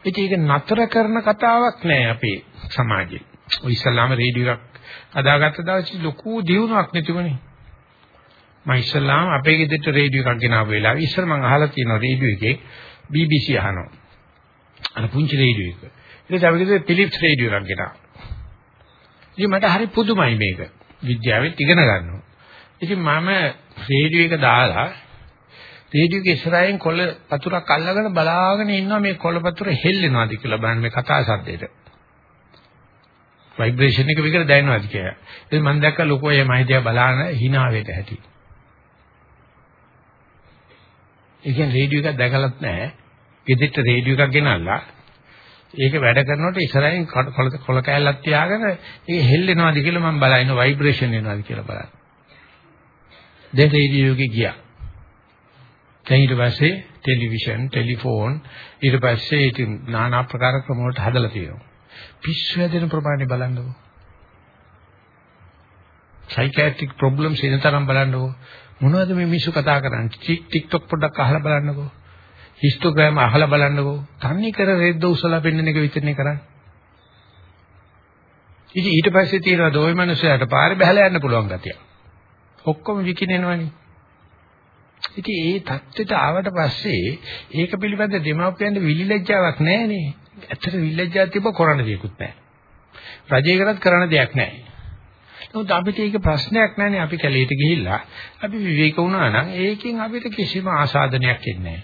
ඉතින් ඒක නතර කරන කතාවක් නෑ අපේ සමාජයේ. ඔය ඉස්ලාම රේඩියෝ එකක් අදාගත්ත දවසේ ලොකු දියුණුවක් නැතිවනේ. මම ඉස්ලාම අපේ ගෙදරට රේඩියෝ එකක් ගෙනාව වෙලාව ඉස්සර මම අහලා තියෙනවා රේඩියෝ එකේ BBC අහනවා. අර පුංචි රේඩියෝ එක. ඊට පස්සේ අපි ගෙදර ෆිලිප්ස් රේඩියෝ එකක් ගෙනාවා. ඉතින් මට හරි පුදුමයි මේක. විද්‍යාවෙත් ඉගෙන ගන්නවා. ඉතින් මම රේඩියෝ එක දාලා රේඩියෝගේ ඉස්සරහින් කොළ පතුරක් අල්ලගෙන බලාගෙන ඉන්නවා මේ කොළ පතුර හෙල්ලෙනවාද කියලා බලන්න මේ කතා සද්දේට. ভাইබ්‍රේෂන් එක විතර දැනෙනවාද කියලා. ඉතින් මම දැක්ක ලොකෝ මේ මහිදියා බලාන hinaවෙට ඇති. ඒකෙන් රේඩියෝ එකක් දැකලත් නැහැ. ගෙදෙට්ට රේඩියෝ එකක් ගෙනල්ලා ඒක වැඩ කරනකොට ඉස්සරහින් කොළ කොළ කෑල්ලක් තියාගෙන ඒක හෙල්ලෙනවාද කියලා මම බලනවා ভাইබ්‍රේෂන් වෙනවාද කියලා බලන්න. දැන් රේඩියෝ එකේ ගියා. දැන් ඊට පස්සේ ටෙලිවිෂන්, ටෙලිෆෝන් ඊට පස්සේ ඉතින් নানা ආකාර ක්‍රම වලට හදලා තියෙනවා. පිස්සු හැදෙන ප්‍රමාණය බලන්නකෝ. සයිකියාට්‍රික් ප්‍රොබ්ලම්ස් එන තරම් බලන්නකෝ. මොනවද මේ මිනිස්සු කතා කරන්නේ? TikTok පොඩ්ඩක් අහලා බලන්නකෝ. හිස්ටෝග්‍රෑම් අහලා බලන්නකෝ. තන්නේ කර රෙද්ද උසලා පෙන්නන එක විතරනේ කරන්නේ. ඉතින් ඊට පස්සේ තියෙනවා දෝයි මිනිස්සයාට පාරේ බහලා යන්න පුළුවන් ගතිය. ඔක්කොම විකිනෙනවනේ. ඉතින් ඒ தත්ත්වයට ආවට පස්සේ ඒක පිළිබඳ දෙමාපියන්ට විලිලැජ්ජාවක් නැහැනේ. ඇත්තට විලිලැජ්ජාවක් තිබ්බ කරන්න දෙයක්වත් නැහැ. රජයකටත් කරන්න දෙයක් නැහැ. නමුත් අපිට ඒක ප්‍රශ්නයක් නැහැනේ. අපි කැලේට ගිහිල්ලා අපි විවේක වුණා නම් ඒකෙන් අපිට කිසිම ආසාදනයක් එන්නේ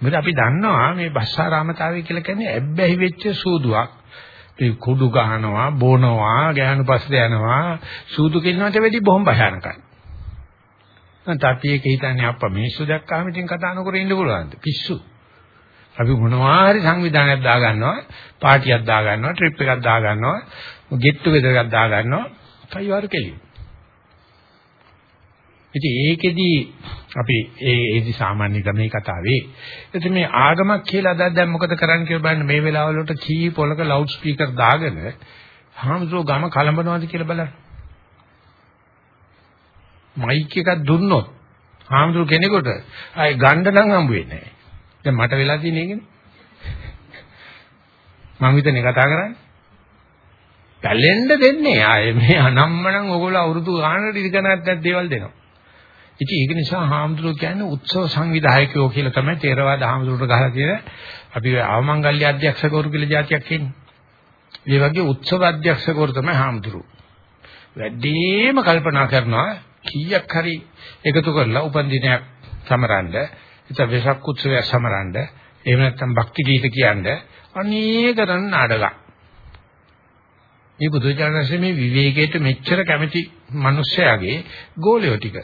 නැහැ. අපි දන්නවා මේ බස්සාරාමතාවය කියලා කියන්නේ ඇබ්බැහි වෙච්ච සූදුවක්. මේ කුඩු ගහනවා, බොනවා, ගෑනු පස්සේ යනවා, සූදු කින්නවට වැඩි බොහොම භයානකයි. නැත්නම් අපි ඒක හිතන්නේ අප්පා මිනිස්සු දැක්කාම ඉතින් කතා නොකර ඉන්න පුළුවන්ද? පිස්සු. අපි මොනවා හරි සංවිධානයක් දා ගන්නවා, පාටියක් දා ගන්නවා, ට්‍රිප් එකක් දා ගන්නවා, ගෙට් ටුගෙදර් එකක් දා ගන්නවා, කයිවාර කෙලියු. ඉතින් ඒකෙදි අපි ඒ ඒදි සාමාන්‍ය ගමේ කතාවේ එතන මේ ආගමක් කියලා අදත් දැන් මොකද කරන්න කියලා බලන්න මේ වෙලාවල වලට කී පොලක ලවුඩ් ස්පීකර් දාගෙන හාමුදුරුවෝ ගම කලඹනවාද කියලා බලන්න. මයික් එකක් දුන්නොත් හාමුදුරු කෙනෙකුට ආයේ ගන්න නම් හම්බ වෙන්නේ නැහැ. දැන් මට වෙලා තියෙන එකනේ. මම විතරනේ කතා කරන්නේ. පැලෙන්න දෙන්නේ ආයේ මේ අනම්මනම් ඕගොල්ලෝ අවුරුදු ගානකට ඉගෙන ගන්නත් දේවල් දෙනවා. ඉතින් ඒක නිසා හාමුදුරුවෝ කියන්නේ උත්සව සංවිධායකයෝ කියලා තමයි තේරවාද හාමුදුරුවෝ ගහලා තියෙන අපි ආවමංගල්‍ය අධ්‍යක්ෂකවරු කියලා જાතියක් ඉන්නේ. මේ වගේ උත්සව අධ්‍යක්ෂකවරු තමයි හාමුදුරුවෝ. වැඩිම කල්පනා කරනවා කීයක් හරි එකතු කරලා උපන් දිනයක් සමරන්න, ඉතින් වෙසක් උත්සවය සමරන්න, එහෙම නැත්නම් භක්ති ගීත කියන්න අනේකරන් නාඩගම්. මේ බුදුචානන්සේ මේ විවේකයට මෙච්චර කැමති මිනිස්සයාගේ ගෝලයෝ ටික.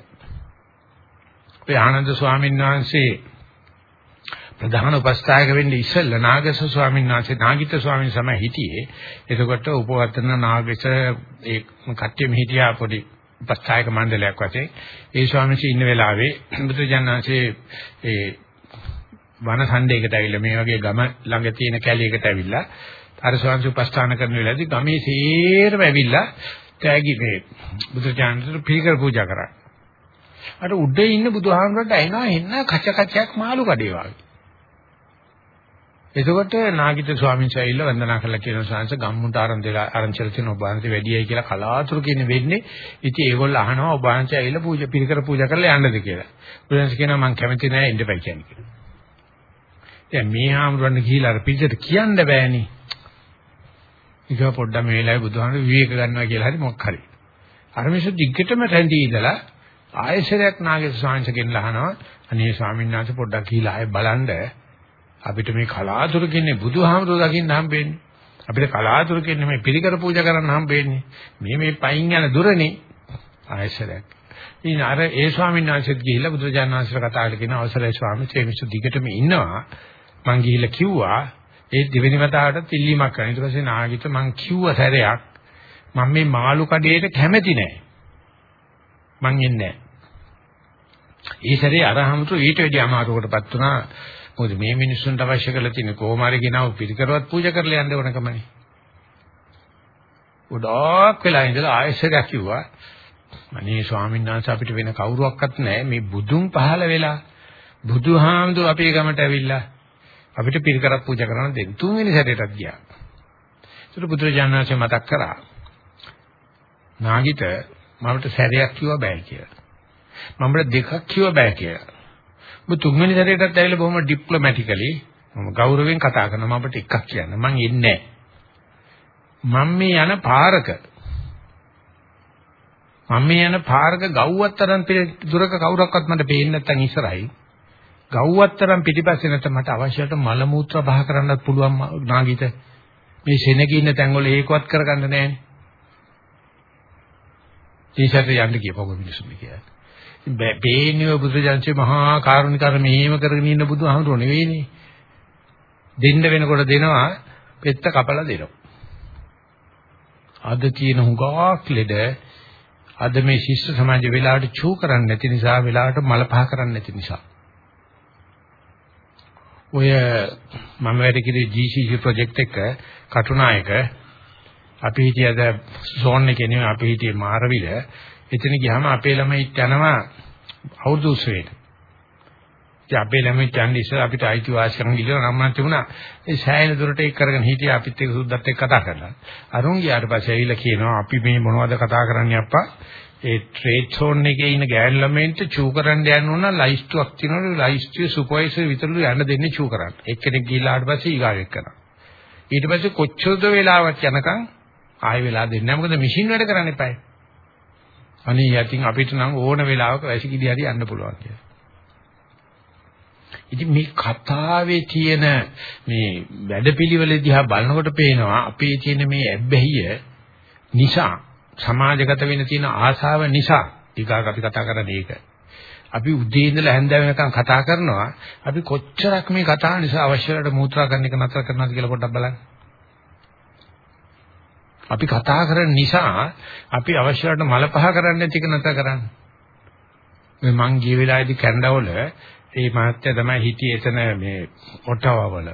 ඔය ආනන්ද ස්වාමීන් වහන්සේ ප්‍රධාන උපස්ථායක වෙන්නේ ඉස්සෙල්ලා නාගස ස්වාමීන් වහන්සේ නාගිත ස්වාමීන් සමය හිටියේ. එතකොට උපවර්තන නාගස ඒ කට්ටියම හිටියා පොඩි උපස්ථායක මණ්ඩලයක් වශයෙන්. ඒ ස්වාමීන් වහන්සේ ඉන්න වෙලාවේ බුදුජානනාංශයේ ඒ වන සම්ඩේකට ඇවිල්ලා මේ වගේ ගම ළඟ තියෙන කැලේකට ඇවිල්ලා අර ස්වාමීන් උපස්ථාන කරන වෙලාවේදී ගමේ සේරම ඇවිල්ලා තෑගි මේ බුදුජානනාංශට පිළිකර පූජා කරා. අර උඩ ඉන්න බුදුහාමුදුරන්ට ඇිනවා එන්න කච කචයක් මාළු කඩේ වගේ. එතකොට නාගිත ස්වාමීන් වහන්සේ ඇවිල්ලා වන්දනා කළා කියන සංස ගම්මුන්ට ආරම්භ දෙලා ආරංචිල තියෙන ඔබ වහන්සේ වැඩියයි කියලා කලාතුරකින් වෙන්නේ. ඉතින් ඒගොල්ලෝ අහනවා ඔබ වහන්සේ ඇවිල්ලා පූජා පිළිකර පූජා කරලා යන්නද කියලා. බුදුන්ස කියනවා මම කැමති නෑ ඉන්න බයි කියන්නේ. දැන් මේ ආමරණ ගිහිලා අර පිටට කියන්න බෑනේ. ඊග පොඩ්ඩක් මේ වෙලාවේ බුදුහාමුදුරු විවේක ගන්නවා කියලා හරි මොකක් හරි. අර මිනිස්සු දිග්ගටම රැඳී ඉඳලා ආයෙසරයක් නාගේශ ස්වාමීන්සගෙන් අහනවා අනේ ස්වාමීන් වහන්සේ පොඩ්ඩක් ගිහිලා ආයෙ බලන්න අපිට මේ කලාතුරකින් බුදුහාමුදුරු දකින්න හම්බෙන්නේ. අපිට කලාතුරකින් මේ පිළිකර පූජා කරන්න හම්බෙන්නේ. මේ මේ පයින් යන දුරනේ ආයෙසරයක්. ඉතින් අර ඒ ස්වාමීන් වහන්සේත් ගිහිල්ලා බුදුරජාණන් වහන්සේට කතා කරලා කියන අවසරයි ස්වාමීන් වහන්සේ මිනිස්සු දිගටම ඉන්නවා. මං ගිහිල්ලා කිව්වා ඒ දෙවෙනි වතාවට තිල්ලීමක් කරන්න. ඊට පස්සේ නාගිට මං කිව්ව සැරයක් මම මේ මාළු කඩේට කැමති නෑ. මං එන්නේ නෑ. ඒ සැරේ අරහමතු ඊට වැඩි අමාරුවකටපත් වුණා. මොකද මේ මිනිස්සුන්ට අවශ්‍ය කරලා තියෙන කොහොම හරි ගෙනව පිළිකරවත් පූජා කරලා යන්න ඕනකමනේ. උඩක් වෙලා ඉඳලා ආයෙසරයක් කිව්වා අනේ ස්වාමීන් වහන්සේ අපිට වෙන කවුරුවක්වත් නැහැ මේ බුදුන් පහළ වෙලා බුදුහාමුදුර අපේ ගමට ඇවිල්ලා අපිට පිරිකරක් පූජා කරන්න දෙන්න තුන්වෙනි සැරේටත් ගියා. ඒතර බුදුරජාණන් වහන්සේ මතක් කරා නාගිට මමට සැරයක් කිව්වා බෑ කියලා. මමට දෙකක් කිව්වා බෑ කියලා. ඔබ තුන්වෙනි සැරේටත් ඇවිල්ලා බොහොම ඩිප්ලොමැටිකලි මම ගෞරවයෙන් කතා කරනවා. මමට එකක් කියන්න. මං එන්නේ මම මේ යන පාරක මම මේ යන පාරක ගව්වත් තරම් දුරක කවුරක්වත් මට පේන්නේ නැත්නම් ඉස්සරහයි. ගව්වත් තරම් පිටිපස්සේ නැත්නම් මට අවශ්‍යයට මල මූත්‍රා බහ කරන්නත් පුළුවන් නාගිත. මේ සෙනග ඉන්න තැන්වල ඒකවත් කරගන්න නැහැනේ ඒසට යන්න කියපුව මිනිස්සුන් කියලා. බේනිය බුදුජානකේ මහා කාරුණිකර මෙහෙම කරගෙන ඉන්න බුදුහාමුදුරුවෝ නෙවෙයිනේ. දෙන්න වෙනකොට දෙනවා පෙත්ත කපලා දෙනවා. අද තියෙන හුඟක් ලෙඩ අද මේ ශිෂ්‍ය සමාජය වෙලාවට චූ කරන්නේ නැති නිසා වෙලාවට මල පහ කරන්නේ නැති නිසා. ඔය මම වැඩ කිරි GCC ප්‍රොජෙක්ට් එක කටුනායක අපි හිටියද සෝන් එකේ නෙවෙයි අපි හිටියේ මාරවිල එතන ගියාම අපේ ළමයිත් යනවා අවුරුදු උත්සවයට. ඉතින් අපේ ළමයි යන්නේ ඉස්සර අපිට අයිති වාසිකම් ගිහලා නම් නම් තිබුණා. ඒ සෑහෙන දුරට ඒක කරගෙන හිටියා අපිත් එක්ක සුද්දත් එක්ක කතා කරලා. අරුන් ගියාට පස්සේ ඇවිල්ලා කියනවා අපි මේ මොනවද කතා කරන්නේ අප්පා? ඒ ට්‍රේඩ් සෝන් එකේ ඉන්න ගෑන් ළමයින්ට චූ කරන්න යන්න ඕන ලයිස්ට්ුවක් තියෙනවා. ලයිස්ට්ුවේ සුපර්වයිසර් විතරලු යන්න දෙන්නේ චූ කරන්න. එක්කෙනෙක් ගිහලා ආවට පස්සේ ඊගාවෙක් කරනවා. ඊට පස්සේ කොච්චරද වෙලාවක් යනකම් ආයෙ වෙලා දෙන්නේ නැහැ. මොකද මැෂින් වැඩ කරන්න එපායි. අනේ යටින් අපිට නම් ඕන වෙලාවක වැසිකිලි හරි යන්න පුළුවන් කියලා. ඉතින් මේ කතාවේ තියෙන මේ වැඩපිළිවෙල දිහා බලනකොට පේනවා අපේ තියෙන මේ ඇබ්බැහිය නිසා සමාජගත වෙන තියෙන ආශාව නිසා ඊගාක අපි කතා කරන්නේ ඒක. අපි උදේ ඉඳලා හැන්ද වෙනකන් කතා කරනවා අපි කොච්චරක් මේ කතාව නිසා අවශ්‍යලට මූත්‍රා කරන එක නතර කරනවද කියලා පොඩ්ඩක් බලන්න. අපි කතා කරන නිසා අපි අවශ්‍යවට මල පහ කරන්න නැති එක නැත කරන්නේ. මේ මං ගිය වෙලාවේදී කැනඩාවල ඒ මහත්තයා තමයි හිටියේ එතන මේ ඔටාවාවල.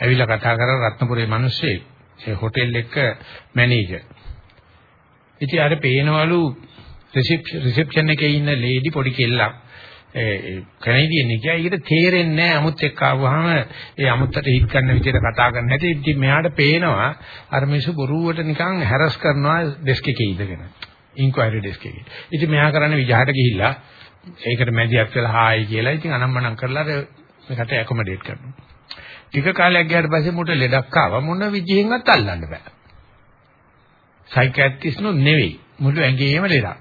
ඇවිල්ලා කතා කරන රත්නපුරේ මිනිස්සේ ඒ හොටෙල් එක මැනේජර්. ඉතින් අර පේනවලු රිසෙප්ෂන් එකේ ඉන්න ලේඩි පොඩි කෙල්ලක් ඒ කැනේඩියන් එක ඒකට තේරෙන්නේ නැහැ අමුත් එක්ක ආවහම ඒ අමුත්තට හිට ගන්න විදිහට කතා කරන්න හැටි ඉතින් මෙයාට පේනවා අර මිනිස්සු බොරුවට නිකන් හැරස් කරනවා ඩෙස්ක් එකේ ඉඳගෙන ඉන්ක්වයරි ඩෙස්ක් එකේ. ඉතින් මෙයා කරන්නේ විජහට ගිහිල්ලා ඒකට මැදිහත් වෙලා හායි කියලා ඉතින් අනම්මනම් කරලා මේකට ඇකොමඩේට් කරනවා. ටික කාලයක් ගියාට පස්සේ මුට ලෙඩක් ආවා මොන විදිහෙන්වත් අල්ලන්න බෑ. සයිකියාට්‍රිස්ට් නෝ නෙවෙයි මුළු ඇඟේම ලෙඩක්.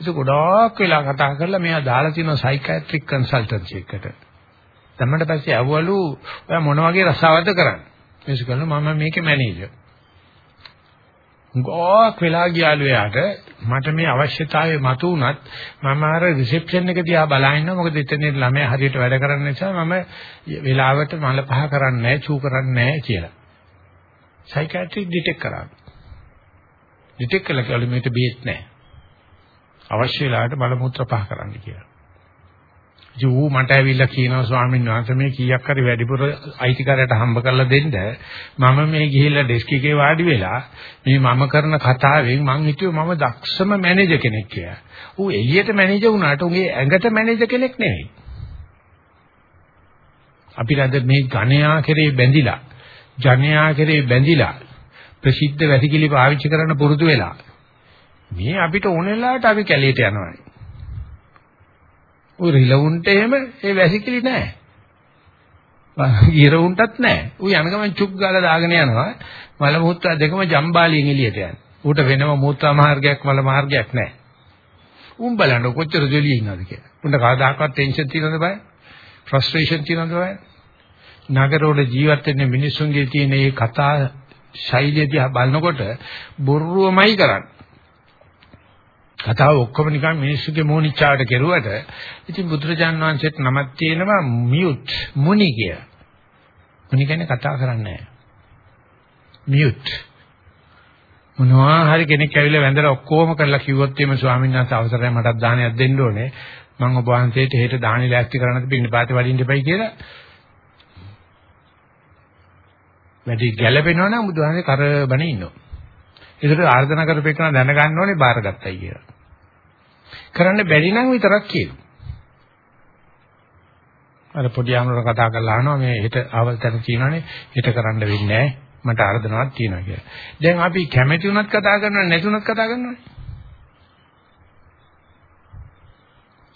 ඒක ගොඩාක් වෙලා කතා කරලා මෙයා දාලා තියෙනවා සයිකියාට්‍රික් කන්සල්ටන්සි එකට. තමන්ට පස්සේ ඇවවලු ඔයා මොන වගේ රසාවද කරන්නේ? මේක කරනවා මම මේකේ මැනේජර්. ගොඩක් වෙලා ගියාලු එයාට මට මේ අවශ්‍යතාවය මතු වුණත් මම අර රිසෙප්ෂන් එක දිහා බලන මොකද එතන ළමයා හරියට වැඩ කරන්න නිසා මම වෙලාවට මල පහ කරන්නේ නැහැ චූ කරන්නේ නැහැ කියලා. සයිකියාට්‍රික් ඩිටෙක්ට් කරා. ඩිටෙක්ට් කළා කියලා මේකට බේත් නැහැ. අවශ්‍ය වෙලාවට මල මුත්‍ර පහ කරන්න කියලා. ඉතින් ඌ මට ඇවිල්ලා කියනවා ස්වාමීන් වහන්සේ මේ කීයක් හරි වැඩිපුර අයිතිකාරයට හම්බ කරලා දෙන්න මම මේ ගිහිල්ලා ඩෙස්ක් එකේ වාඩි වෙලා මේ මම කරන කතාවෙන් මං හිතුවේ මම දක්ෂම මැනේජර් කෙනෙක් කියලා. ඌ එළියට මැනේජර් වුණාට උගේ ඇඟට මැනේජර් කෙනෙක් නෙවෙයි. අපි රද මේ ඝණයා කෙරේ බැඳිලා ජනයා කෙරේ බැඳිලා ප්‍රසිද්ධ වැසිකිලි පාවිච්චි කරන්න පුරුදු වෙලා මේ අපිට ඕන වෙලාවට අපි කැලේට යනවා. ඔය රිලවුන්ට එහෙම ඒ වැසිකිලි නැහැ. ගිර උන්ටත් නැහැ. ඌ යන ගමන් චුක් ගාලා දාගෙන යනවා. මල මුත්‍රා දෙකම ජම්බාලියෙන් එළියට යනවා. ඌට වෙනම මුත්‍රා මාර්ගයක් මල මාර්ගයක් නැහැ. උන් බලන්න කොච්චර ජොලිය ඉන්නවද කියලා. උන්ට කවදාකවත් ටෙන්ෂන් තියෙනවද බය? ෆ්‍රස්ට්‍රේෂන් තියෙනවද බය? නගරවල ජීවත් වෙන මිනිස්සුන්ගේ තියෙන මේ කතා ශෛලිය දිහා බලනකොට බොරුවමයි කරන්නේ. කතාව ඔක්කොම නිකන් මිනිස්සුගේ මෝනිච්චාවට කෙරුවට ඉතින් බුදුරජාන් වහන්සේට නමක් තියෙනවා මියුට් මුනි කිය. මුනි කියන්නේ කතා කරන්නේ නැහැ. මියුට්. මොනවා හරි කෙනෙක් ඇවිල්ලා වැඳලා ඔක්කොම කරලා කිව්වොත් එimhe ස්වාමීන් වහන්සේ අවසරයි මටත් දානයක් දෙන්න ඕනේ. මම ඔබ වහන්සේට හෙට දානි ලෑස්ති කරන්නත් පින්න පාතේ වඩින්න එපයි කියලා. වැඩි ගැළපෙනවා නම් බුදුහාමේ කරබන ඉන්නවා. ඒකට ආර්දනා කරපේකන දැනගන්න ඕනේ බාරගත්තයි කියලා. කරන්න බැරි නම් විතරක් කියනවා. අර පොඩි ආමර කතා කරලා අහනවා මේ හෙට ආවල් තැන කියනවනේ හෙට කරන්න වෙන්නේ නැහැ මට අර්ධනාවක් තියෙනවා කියලා. දැන් අපි කැමැති වුණත් කතා කරනවා නැතුණත් කතා කරනවානේ.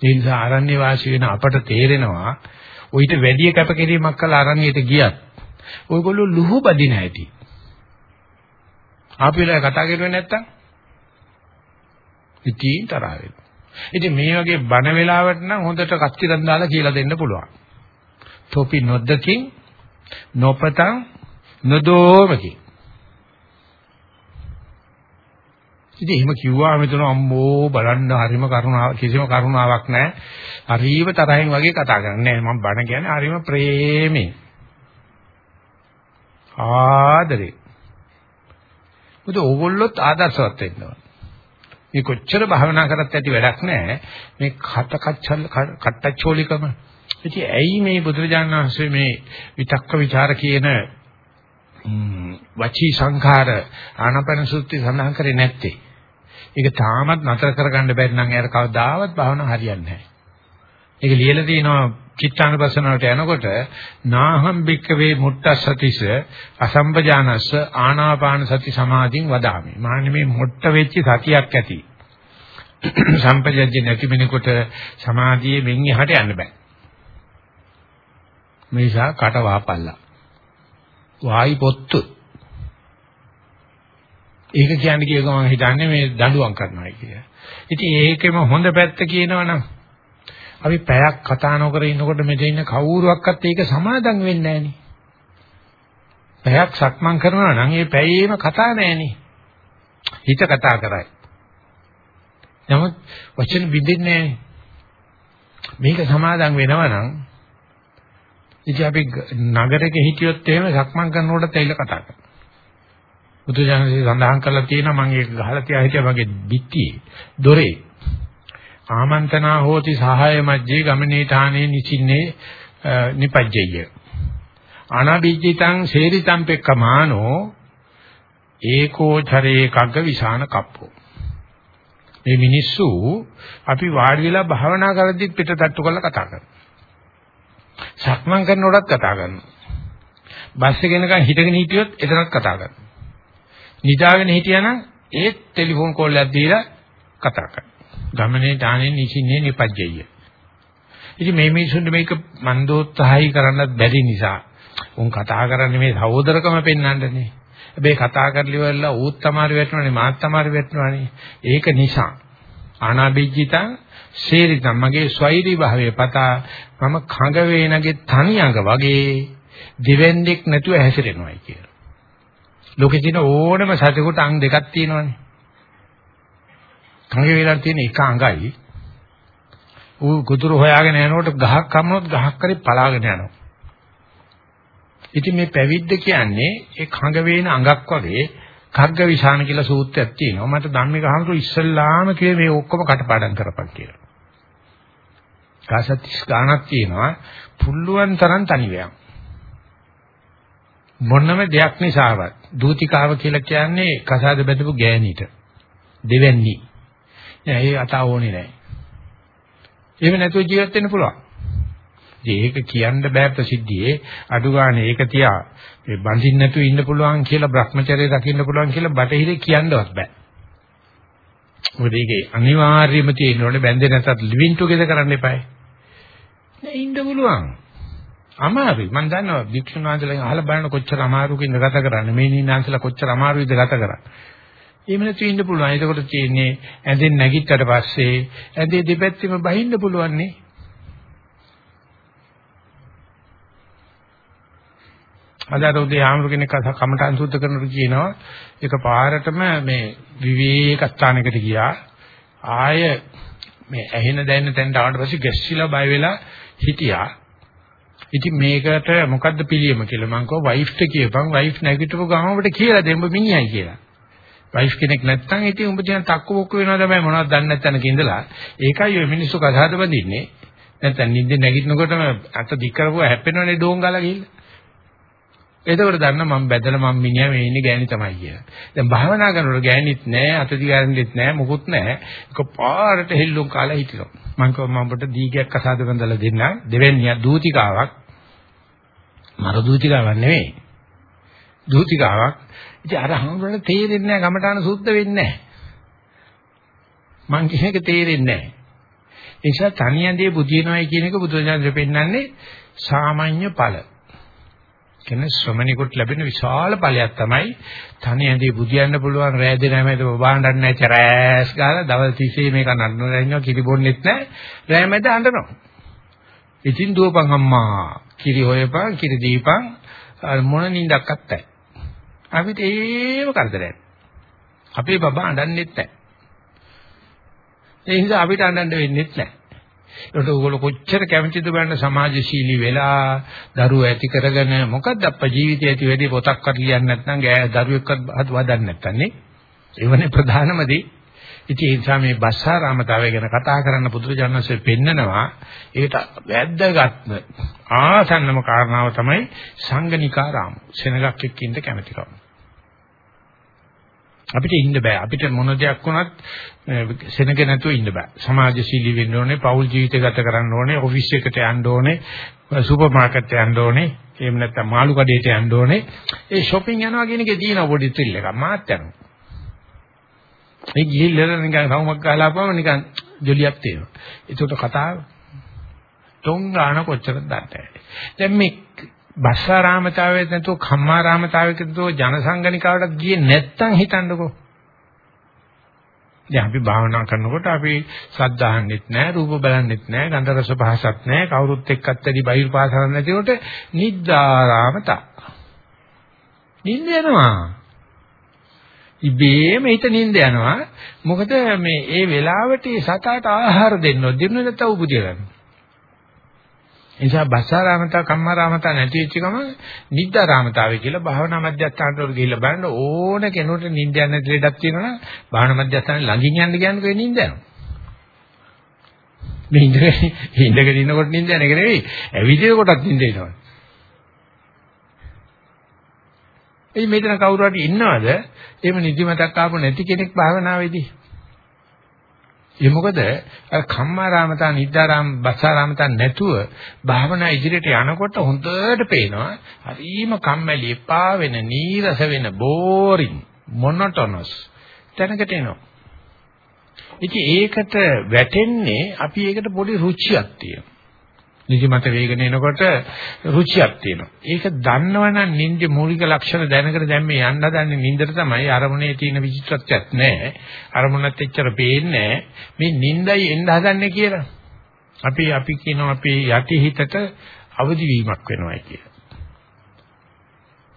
ඒ නිසා ආරණ්‍ය වාසී වෙන අපට තේරෙනවා ඔయిత වැඩි කැපකිරීමක් කළා ආරණ්‍යයට ගියත් ඔයගොල්ලෝ ලුහු බදින හැටි. ආපු වෙලාව කතා කරුවේ නැත්තම් ඉතින් තරහ වෙනවා. ඉතින් මේ වගේ බණ වෙලාවට නම් හොඳට කස්තිරන් දාලා කියලා දෙන්න පුළුවන්. තොපි නොදකින් නොපතං නොදෝමකි. ඉතින් එහෙම කිව්වා මෙතන අම්මෝ බලන්න හරිම කරුණාව කිසිම කරුණාවක් නැහැ. හරිම තරහින් වගේ කතා කරන්නේ නැහැ. මම බණ කියන්නේ හරිම ප්‍රේමේ. ආදරේ. මොකද ඕගොල්ලොත් ආදර්ශවත් වෙන්න ඕන. මේ කොච්චර භාවනා කරත් ඇති වැඩක් නැහැ. මේ කට කච්චල් කට්ටචෝලිකම. ඉතින් ඇයි මේ බුදුරජාණන් වහන්සේ මේ විතක්ක ਵਿਚාර කියන වචී සංඛාර ආනපන සුත්ති සඳහන් කරේ නැත්තේ. ඒක තාමත් නතර කරගන්න බැරි නම් එයාට කවදාවත් භාවනා හරියන්නේ නැහැ. ඒක ලියලා තියෙනවා චිත්තානුපස්සනාවට යනකොට නාහම් බික්කවේ මුට්ටස්සතිස අසම්පජානස්ස ආනාපාන සති සමාධින් වදාමි. මාන්නේ මේ මොට්ට වෙච්ච සතියක් ඇති. සම්පජජ්‍ය නැති වෙනකොට සමාධියේ මෙන් එහාට යන්න බෑ. මේසා කට වහපල්ලා. වායි පොත්තු. ඒක කියන්නේ කියව ගමන් හිතන්නේ මේ දඬුවම් කරනවා කියලා. ඉතින් ඒකෙම හොඳ පැත්ත කියනවනම් අපි පැයක් කතා නොකර ඉන්නකොට මෙතන ඉන්න කවුරුවක්වත් ඒක සමාදම් වෙන්නේ නැහනේ. පැයක් සක්මන් කරනවා නම් ඒ පැයේම කතා නැහනේ. හිත කතා කරයි. නමුත් වචන බින්දින්නේ මේක සමාදම් වෙනවා නම් ඉතින් අපි නගරෙක හිටියොත් එහෙම සක්මන් කරනකොට තේිල කතා කරනවා. බුදුජානකේ සඳහන් කරලා තියෙනවා මම ඒක ගහලා තියා හිටියා මගේ බිත්තියේ දොරේ ආමන්ත්‍රණා හෝති සහාය මජ්ජේ ගමනේ තානේ නිසින්නේ නිපජ්ජය. අනබිජ්ජිතං සේරිතං පෙක්කමානෝ ඒකෝචරේ කග්ග විසාන කප්පෝ. මේ මිනිස්සු අපි වාඩි වෙලා භාවනා කරද්දි පිටතට්ටු කරලා කතා කරනවා. සක්මන් කරනකොටත් කතා කරනවා. බස් එකේ නිකන් හිටගෙන හිටියොත් එතනත් කතා කරනවා. නිදාගෙන හිටියනම් ඒත් ටෙලිෆෝන් කෝල් එකක් දීලා කතා කරනවා. ගමනේ දානෙන් නිසින්නේ නිපජ්ජය. ඉතින් මේ මිනිසුන්ට මේක මන්දෝත්සහයි කරන්නත් බැරි නිසා උන් කතා කරන්නේ මේ සහෝදරකම පෙන්වන්නනේ. හැබැයි කතා කරලිවලා ඌත් තමයි වැටෙනවනේ මාත් තමයි වැටෙනවනේ. ඒක නිසා ආනාබිජ්ජිතං ශේරිතම් මගේ ස්වෛරී භාවයේ පතා මම කඟ වේනගේ තනියඟ වගේ දෙවෙන්නෙක් නැතුව හැසිරෙනවායි කියලා. ලෝකේ තියෙන ඕනම සතෙකුට අංග දෙකක් තියෙනවානේ. කගේ වේලක් තියෙන එක අඟයි. ඌ ගොදුරු හොයාගෙන යනකොට ගහක් කම්නොත් ගහක් කරේ පලාගෙන යනවා. ඉතින් මේ පැවිද්ද කියන්නේ ඒ කඟ වේන අඟක් වගේ කග්ග විශාන කියලා සූත්‍රයක් තියෙනවා. මට ධම්මික හඳුරු ඉස්සල්ලාම කියේ මේ ඔක්කොම කටපාඩම් කරපන් කියලා. කාසත්‍ස් ගානක් තියෙනවා. පුල්ලුවන් තරම් තනිවයක්. මොනම දෙයක් නිසාවත් දූතිකාව කියලා කියන්නේ කසාද බැඳපු ගෑණිට දෙවැන්නි නෑ ඒ අත ඕනේ නෑ. එහෙම නැතුව ජීවත් වෙන්න පුළුවන්. ඒක කියන්න බෑ ප්‍රසිද්ධියේ අඩු ගන්න ඒක තියා මේ බඳින්න නැතුව ඉන්න පුළුවන් කියලා Brahmacharya රකින්න පුළුවන් කියලා බටහිරේ කියන්නවත් බෑ. මොකද ඒකේ අනිවාර්යයෙන්ම තියෙන්න ඕනේ බැඳේ නැත්නම් living together කරන්න එපායි. නෑ ඉන්න පුළුවන්. අමාරුයි. මම දන්නවා භික්ෂුන් වහන්සේලා අහලා බලන කොච්චර අමාරුකින්ද ගත කරන්නේ. මේ නිනාන්සලා කොච්චර අමාරුයිද ගත කරන්නේ. එහෙම නැතු ඉන්න පුළුවන්. ඒකකොට තියෙන්නේ ඇඳෙන් නැගිට්ටට පස්සේ ඇඳේ දෙපැත්තෙම බහින්න පුළුවන් නේ. අද අර උදේ ආමරු කෙනෙක් කමටහන් සුද්ධ කරනකොට කියනවා ඒක පාරටම මේ විවේක ස්ථානයකට ගියා. ආය මේ ඇහෙන දැනෙන තැනට ආවට පස්සේ ගැස්සිලා බය වෙලා හිටියා. ඉතින් මේකට මොකද්ද පිළියම කියලා මං කිව්වා වයිෆ්ට කියපන් වයිෆ් නැගිටපු ගමන් ඔබට කියලා දෙන්න මිනිහයි කියලා. වයිෆ් කෙනෙක් නැත්නම් ඉතින් උඹ කියන තක්කු බොක්ක වෙනවා තමයි මොනවද දන්නේ නැත්නම් කින්දලා. ඒකයි ඔය මිනිස්සු කතාවද බඳින්නේ. නැත්නම් නිින්ද නැගිටිනකොටම අත දික් කරපුවා හැප්පෙනවනේ ඩෝන් ගාලා ගිහිල්ලා. එතකොට දන්න මම බැදලා මම මිනිහා මේ ඉන්නේ ගෑණි තමයි කියලා. දැන් භාවනා කරනකොට ගෑණිත් නැහැ, අත දිගාරන්නෙත් නැහැ, මොකුත් නැහැ. ඒක පාරට හෙල්ලුම් කාලා හිටිනවා. මම කිව්වා මම ඔබට දීගයක් කසාද බඳලා දෙන්න. දෙවෙනිය දූතිකාවක්. මර දූතිකාවක් නෙවෙයි. දූතිකාවක්. ඉතින් අර හංගුරට තේරෙන්නේ නැහැ, ගමටාන සුද්ධ වෙන්නේ නැහැ. මං කියන එක තේරෙන්නේ නැහැ. ඒ නිසා තනියදී බුදිනවයි කියන එක බුදුරජාණන් පෙන්නන්නේ සාමාන්‍ය ඵල. කියන ශ්‍රමණිකුට ලැබෙන විශාල ඵලයක් තමයි තනි ඇඳේ බුදියන්න පුළුවන් රෑ දෙන හැමද බබාණ්ඩන්න නැච රෑස් ගාලා දවල් 30 මේක නන්නලා ඉන්නවා කිරි බොන්නෙත් නැහැ රෑ මැද අඬනවා ඉතින් දුවපන් අම්මා කිරි හොයපන් කිරි දීපන් මොන නින්දක් අත්තයි අපිට ඒව කරදරයක්. අපේ බබා අඬන්නෙත් නැහැ. ඒ නිසා අපිට අඬන්න වෙන්නේ නැහැ. ඒකට ඕගොල්ලෝ කොච්චර කැමතිද බලන්න සමාජශීලී වෙලා දරුවෝ ඇති කරගෙන මොකද්ද අප්ප ජීවිතය ඇති වෙදී පොතක්වත් ලියන්නේ නැත්නම් ගෑ දරුවෙක්වත් වදන්නේ නැත්නම් නේ? ඒවනේ ප්‍රධානම දේ. ඉතින් ඒ නිසා මේ බස්සාරාමතාවය ගැන කතා කරන්න පුදුරජානසෙ පෙන්නනවා ඒකට වැද්දගත්ම ආසන්නම කාරණාව තමයි සංගනිකාරාම සෙනගක් එක්ක ඉන්න කැමතිකම අපිට ඉන්න බෑ. අපිට මොන දෙයක් වුණත් සෙනග නැතුව ඉන්න බෑ. සමාජශීලී වෙන්න ඕනේ, පෞල් ජීවිත ගත කරන්න ඕනේ, ඔෆිස් එකට යන්න ඕනේ, සුපර් මාකට් එකට යන්න ඕනේ, එහෙම නැත්නම් මාළු කඩේට යන්න ඕනේ. ඒ shopping යනවා කියන එකේ තියෙන පොඩි thrill එකක්. මාත් යනවා. ඒ ගිහිල්ලා නිකන් සමුමක් ගහලා ආපුවම නිකන් ජොලියක් තියෙනවා. ඒකට කතාව තොන් ගාන කොච්චරද දන්නේ. දැන් මේ බස්සාරාමතාවයේ නැතුව කම්මාරාමතාවයකදෝ ජනසංගනිකාවට ගියේ නැත්තම් හිතන්නකෝ. දැන් අපි භාවනා කරනකොට අපි සද්ධාහන්නෙත් නැහැ, රූප බලන්නෙත් නැහැ, ගන්ධ රස පහසක් නැහැ, කවුරුත් එක්කත් ඇදි බහිර් පාසලක් නැතිවට නිද්දාරාමතා. නිින්ද යනවා. ඉබේම හිත නිින්ද යනවා. මොකද මේ ඒ වෙලාවට සතාට ආහාර දෙන්න ඕන. දෙන්න නැත්නම් උපදිය ගන්නවා. නිසා බස්සාරාමතා කම්මාරාමතා නැති වෙච්ච ගම නිද්දාරාමතාවය කියලා භාවනා මධ්‍යස්ථානට වල ගිහිල්ලා බලන්න ඕන කෙනෙකුට නිින්ද යන දෙයක් තියෙනවා භාවනා මධ්‍යස්ථානේ ළඟින් යන්න කියන්නේ නිින්ද යනවා. මේ ඉඳගෙන ඉඳගෙන ඉන්නකොට නිින්ද යන එක නෙවෙයි ඇවිදින කොටත් නිින්ද එනවා. එයි මෙතන කවුරු හරි ඉන්නවද? එහෙම නිදිමතක් ආපු නැති කෙනෙක් භාවනාවේදී ඒ මොකද කම්මාරාමතා නිද්දාරාම බස්සාරාමතා නැතුව භාවනා ඉදිරියට යනකොට හොඳට පේනවා හරිම කම්මැලි එපා වෙන නීරස වෙන බෝරින් මොනොටොනස් තැනකට එනවා. ඉතින් ඒකට වැටෙන්නේ අපි ඒකට පොඩි රුචියක් තියෙනවා. නිදිමත වේගන එනකොට රුචියක් තියෙනවා. ඒක දන්නවනම් නිින්ද මූලික ලක්ෂණ දැනගෙන දැන් මේ යන්න හදන්නේ නිින්දට තමයි අරමුණේ තියෙන විචිත්‍රත්වයක් නැහැ. අරමුණත් එච්චර පේන්නේ මේ නිින්දයි එන්න හදන්නේ කියලා. අපි අපි කියනවා අපේ යටි හිතට අවදි වීමක් වෙනවා කියලා.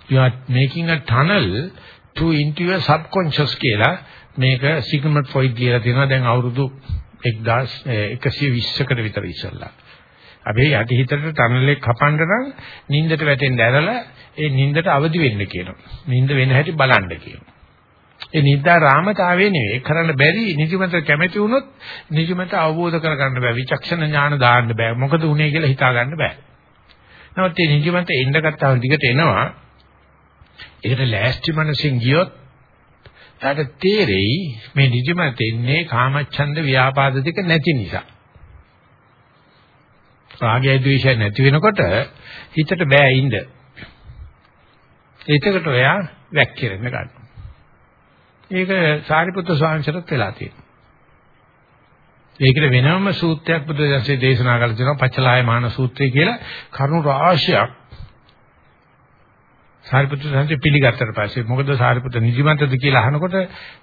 you are making a tunnel to into your subconscious කියලා මේක සිග්මන්ඩ් ෆ්‍රොයිඩ් කියලා තියෙනවා දැන් අවුරුදු 1120කට විතර ඉස්සෙල්ලා. අපි යටි හිතට තනලේ කපන්න නම් නින්දට වැටෙන්න ඇරලා ඒ නින්දට අවදි වෙන්න කියනවා. නින්ද වෙන හැටි බලන්න කියනවා. ඒ නිද්දා රාමතාවේ නෙවෙයි කරන්න බැරි නිදිමත කැමැති වුණොත් නිදිමත අවබෝධ කරගන්න බෑ. විචක්ෂණ ඥාන දාන්න බෑ. මොකද උනේ කියලා හිතා ගන්න බෑ. නමුත් මේ නිදිමත එන්න ගත්තාම දිගට එනවා. ඒකට ලෑස්ති මනසින් ගියොත් ඊට තේරෙයි මේ නිදිමත එන්නේ කාමච්ඡන්ද ව්‍යාපාද දෙක නැති නිසා. රාගය ද්වේෂය නැති වෙනකොට හිතට බෑ ඉන්න. ඒකට ඔයා වැක්කිරෙන්න ගන්නවා. ඒක සාරිපුත්‍ර ස්වාමීන් වහන්සේට වෙලා තියෙනවා. ඒකට වෙනම සූත්‍රයක් බුදුදහමේ දේශනා කරලා තියෙනවා පච්චලායමාන සූත්‍රය කියලා කරුණු රාශියක් සාරිපුත්‍ර සංඝ පිළිගත්තට පස්සේ මොකද සාරිපුත්‍ර නිදිමතද කියලා අහනකොට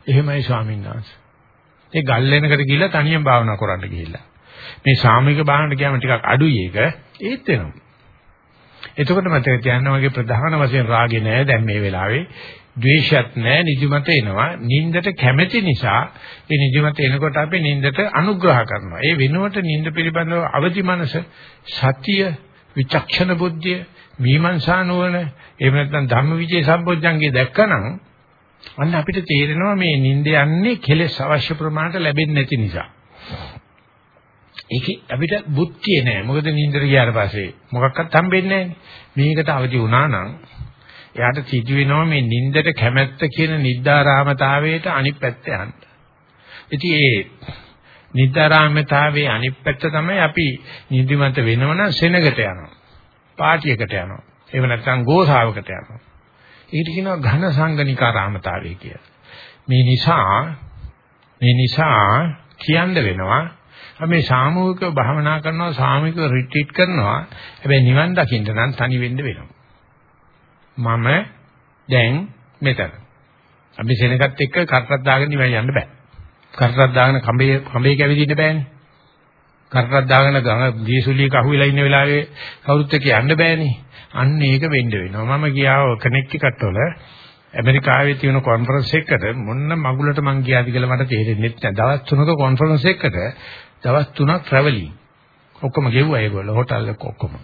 එහෙමයි ස්වාමීන් වහන්සේ. ඒ ගල් වෙනකට ගිහිල්ලා තනියම භාවනා කරන්න ගිහිල්ලා. මේ සාමික භාවනාවට ගියාම ටිකක් අඩුයි ඒක. ඒත් වෙනවා. එතකොට මතක තියාගන්න වගේ ප්‍රධාන වශයෙන් රාගේ නෑ දැන් මේ වෙලාවේ. ද්වේෂයත් නෑ නිදිමත එනවා. නින්දට කැමැති නිසා ඒ නිදිමත එනකොට අපි නින්දට අනුග්‍රහ කරනවා. ඒ වෙනුවට නින්ද පිළිබඳව අවදි මනස, සතිය, විචක්ෂණ බුද්ධිය, මීමන්සා නුවණ, එහෙම නැත්නම් ධම්මවිජේ සම්පෝඥංගේ දැක්කනම් අන්න අපිට තේරෙනවා මේ නින්ද යන්නේ කෙලෙස් අවශ්‍ය ප්‍රමාණයට ලැබෙන්නේ නැති නිසා. ඒකේ අපිට බුද්ධිය නෑ. මොකද නින්දට ගියාට පස්සේ මොකක්වත් හම්බෙන්නේ නෑනේ. මේකට අවදි වුණා නම් එයාට සිදු වෙනවා මේ නින්දට කැමැත්ත කියන නිද්දාරාමතාවයට අනිත් පැත්ත යන්න. ඉතින් ඒ නිද්දාරාමතාවයේ අනිත් පැත්ත තමයි අපි නිදිමත වෙනවනම් සෙනගට යනවා. පාටියකට යනවා. එහෙම නැත්නම් ගෝසාවකට යනවා. ඒකට කියනවා ඝන සංගනිකාරාමතාවය කියලා. මේ නිසා මේ නිසා කියන්න වෙනවා අපි සාමූහිකව භාවනා කරනවා සාමූහිකව රිට්‍රීට් කරනවා. හැබැයි නිවන් දකින්න නම් තනි වෙන්න වෙනවා. මම දැන් මෙතන. අපි සෙනගත් එක්ක කරටක් දාගෙන නිවන් යන්න බෑ. කරටක් දාගෙන කඹේ කඹේ කැවිදින්න බෑනේ. කරටක් දාගෙන ගඟ දීසුලියක අහුවෙලා ඉන්න වෙලාවේ කවුරුත් එක්ක යන්න බෑනේ. අන්න ඒක වෙන්න වෙනවා. මම ගියා කනෙක්ටිකට් වල ඇමරිකාවේ තියෙන කොන්ෆරන්ස් එකකට මොන්න මගුලට මං ගියාද කියලා මට තේරෙන්නේ නැහැ. දවස් තුනක කොන්ෆරන්ස් එකකට දවස් තුනක් ට්‍රැවලින්. ඔක්කොම ගෙව්වා ඒගොල්ලෝ හෝටල් එක ඔක්කොම.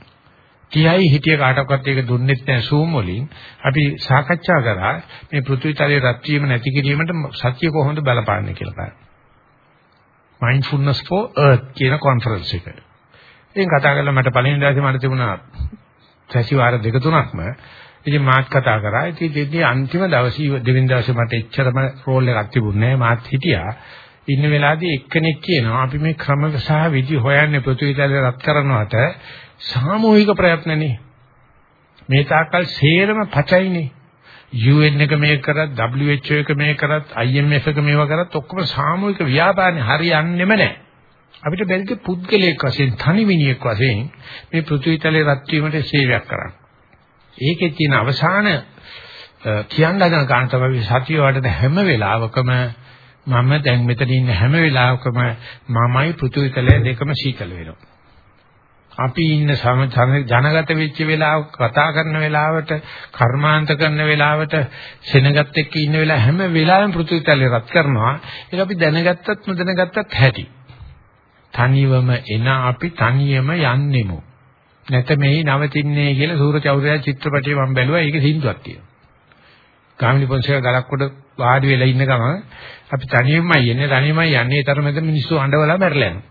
TI හිටිය කාටවත් ඒක දුන්නෙත් නැහැ Zoom වලින්. අපි සාකච්ඡා කරා මේ පෘථිවි තලයේ රත් වීම නැති කිරීමට සත්‍ය කොහොමද බලපාන්නේ කියලා බලන්න. mindfulness for earth කියන කොන්ෆරන්ස් එක. ඉතින් කතා කරලා මට පළවෙනි දවසේ මට තිබුණා සැසිවාර දෙක තුනක්ම ඉතින් මාත් කතා කරා. ඉතින් දෙන්නේ අන්තිම දවසේ දෙවෙනි දවසේ මට එච්චරම රෝල් එකක් තිබුණේ නැහැ. මාත් හිටියා. ඉන්න වෙලාවේදී එක්කෙනෙක් කියනවා අපි මේ ක්‍රම සහ විදි හොයන්නේ පෘථිවිතලේ රත් කරනවට සාමූහික ප්‍රයත්නනේ. මේ තාක්කල් සේරම පචයිනේ. UN එක මේක කරත් WHO එක මේක කරත් IMF එක මේවා කරත් ඔක්කොම සාමූහික ව්‍යාපාරනේ හරියන්නේම නැහැ. අපිට බැරිද පුද්ගලයෙක් වශයෙන් තනි මිනිහෙක් වශයෙන් මේ පෘථිවිතලේ රත් වීමට සේවයක් කරන්න. ඒකේ තියෙන අවසාන කියන්න හදන කාරණා තමයි සතිය වලට හැම වෙලාවකම මම දැන් මෙතන ඉන්න හැම වෙලාවකම මමයි පෘථුවිතලය දෙකම සීතල වෙනවා. අපි ඉන්න ජනගත වෙච්ච වෙලාව කතා කරන වෙලාවට කර්මාන්ත කරන වෙලාවට සෙනගත් එක්ක ඉන්න වෙලාව හැම වෙලාවෙම පෘථුවිතලය රත් කරනවා. ඒක අපි දැනගත්තත් නොදැනගත්තත් ඇති. තනිවම එන අපි තනියම යන්නෙමු. නැත මේ නවතින්නේ කියලා සූර චෞරයා චිත්‍රපටිය මම බැලුවා ඒකේ සින්දුවක් තියෙනවා. ගාමිණී පොන්සේක ගලක් උඩ වාඩි වෙලා ඉන්න ගම අපි තනියමයි යන්නේ තනියමයි යන්නේ ඒ තරමෙද මිනිස්සු අඬවලා මැරලා යනවා.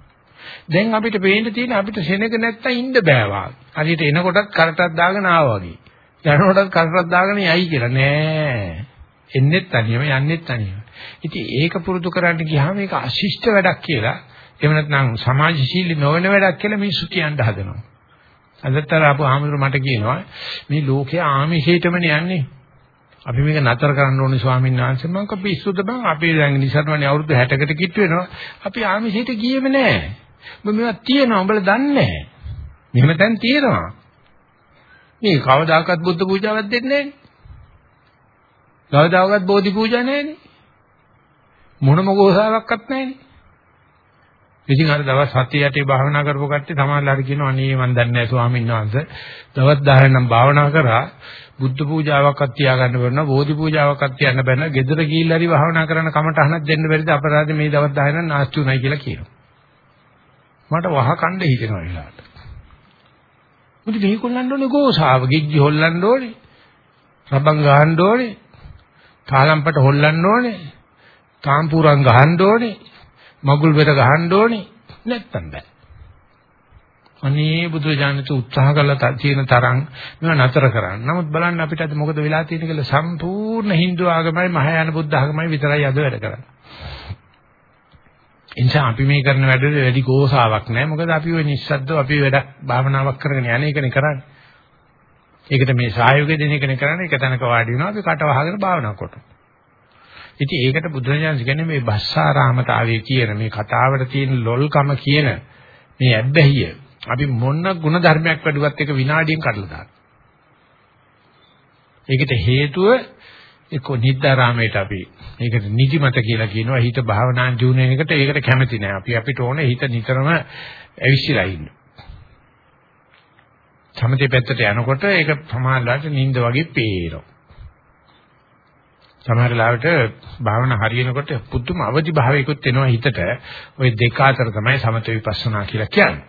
දැන් අපිට පේන්න තියෙන අපිට සෙනග නැත්තම් ඉන්න බෑ වාගේ. හරියට එනකොටත් කරටක් දාගෙන ආවා වගේ. යනකොටත් කරටක් දාගෙන යයි කියලා නෑ. එන්නෙත් තනියම යන්නෙත් තනියම. ඉතින් ඒක පුරුදු කරන්න ගියාම ඒක අශිෂ්ට වැඩක් කියලා එහෙම නැත්නම් සමාජශීලී නොවන වැඩක් කියලා මිනිස්සු කියන්න හදනවා. අදතර ආපු ආමතුරු මට කියනවා මේ ලෝකයේ ආමිෂයටමනේ යන්නේ. අපි මේක නතර කරන්න ඕනේ ස්වාමීන් වහන්සේ. මම කිව්වා පිස්සුද බං? අපි දැන් නිසරණවනේ අවුරුදු 60කට කිට්ටු වෙනවා. අපි ආමිෂයට ගියේම නෑ. ඔබ මේවා තියෙනවා උඹලා දන්නේ නෑ. මෙහෙම තැන් තියෙනවා. මේ කවදාකවත් බුද්ධ පූජාවක් දෙන්නේ නෑනේ. කවදාකවත් බෝධි පූජා නෑනේ. මොනම ගෝසාවක්වත් නෑනේ. ඉතින් අර දවස් 7 8 භාවනා කරපුව කට්ටිය සමාජලාට කියනවා අනේ මන් දන්නේ නැහැ ස්වාමීන් වහන්සේ. දවස් 10 නම් භාවනා කරා. බුද්ධ පූජාවක්වත් තියාගන්න බැරි බෝධි පූජාවක්වත් තියන්න බැරි ගෙදර ගිහිල්ලා හරි භාවනා කරන කමටහනක් දෙන්න බැරිද? අපරාධ මේ දවස් 10 නම් නාස්ති උනායි කියලා කියනවා. මට වහ කණ්ඩ හිතෙනවා ඒලාට මුදි මේ කොල්ලන්න ඕනේ? ගෝසාව ගිග්ගි හොල්ලන්න ඕනේ. රබන් ගහන්න ඕනේ. තාලම්පට හොල්ලන්න ඕනේ. තාම්පූරන් ගහන්න ඕනේ. මගුල් බෙර ගහන්න ඕනේ. නැත්තම් බෑ. අනේ බුදුරජාණන් උත්සාහ කළා තියෙන තරම් මේවා නතර කරන්න. නමුත් බලන්න අපිට අද මොකද වෙලා තියෙන්නේ කියලා සම්පූර්ණ Hindu ආගමයි මහායාන බුද්ධ ආගමයි විතරයි අද වැඩ කරන්නේ. එනිසා අපි මේ කරන වැඩේ වැඩි ගෝසාවක් නැහැ. මොකද අපි ওই නිස්සද්දව අපි වැඩක් භාවනාවක් කරගෙන යන්නේ ඒකනේ කරන්නේ. ඒකට මේ සහයෝගය දෙන එකනේ කරන්නේ. එක තැනක වාඩි වෙනවා අපි කට වහගෙන භාවනා කරනවා. ඉතින් ඒකට බුදුරජාණන් කියන්නේ මේ බස්සාරාමතාවය කියන මේ කතාවට තියෙන ලොල්කම කියන මේ ඇබ්බැහිය අපි මොන ಗುಣ ධර්මයක් වැඩුවත් එක විනාඩියෙන් කඩලා දානවා. ඒකට හේතුව එක්ක නිද්දාරාමයට අපි ඒකට නිදිමත කියලා කියනවා හිත භාවනාන් ජීුණ එකට ඒකට කැමති නෑ අපි අපිට ඕනේ හිත නිතරම ඇවිස්සලා ඉන්න. සමතේ පැත්තට යනකොට ඒක සමාහලට නිින්ද වගේ පේනවා. සමහර ලාවට භාවනා හරියනකොට පුදුම අවදි භාවයකුත් එනවා හිතට. ওই දෙක අතර තමයි සමත විපස්සනා කියලා කියන්නේ.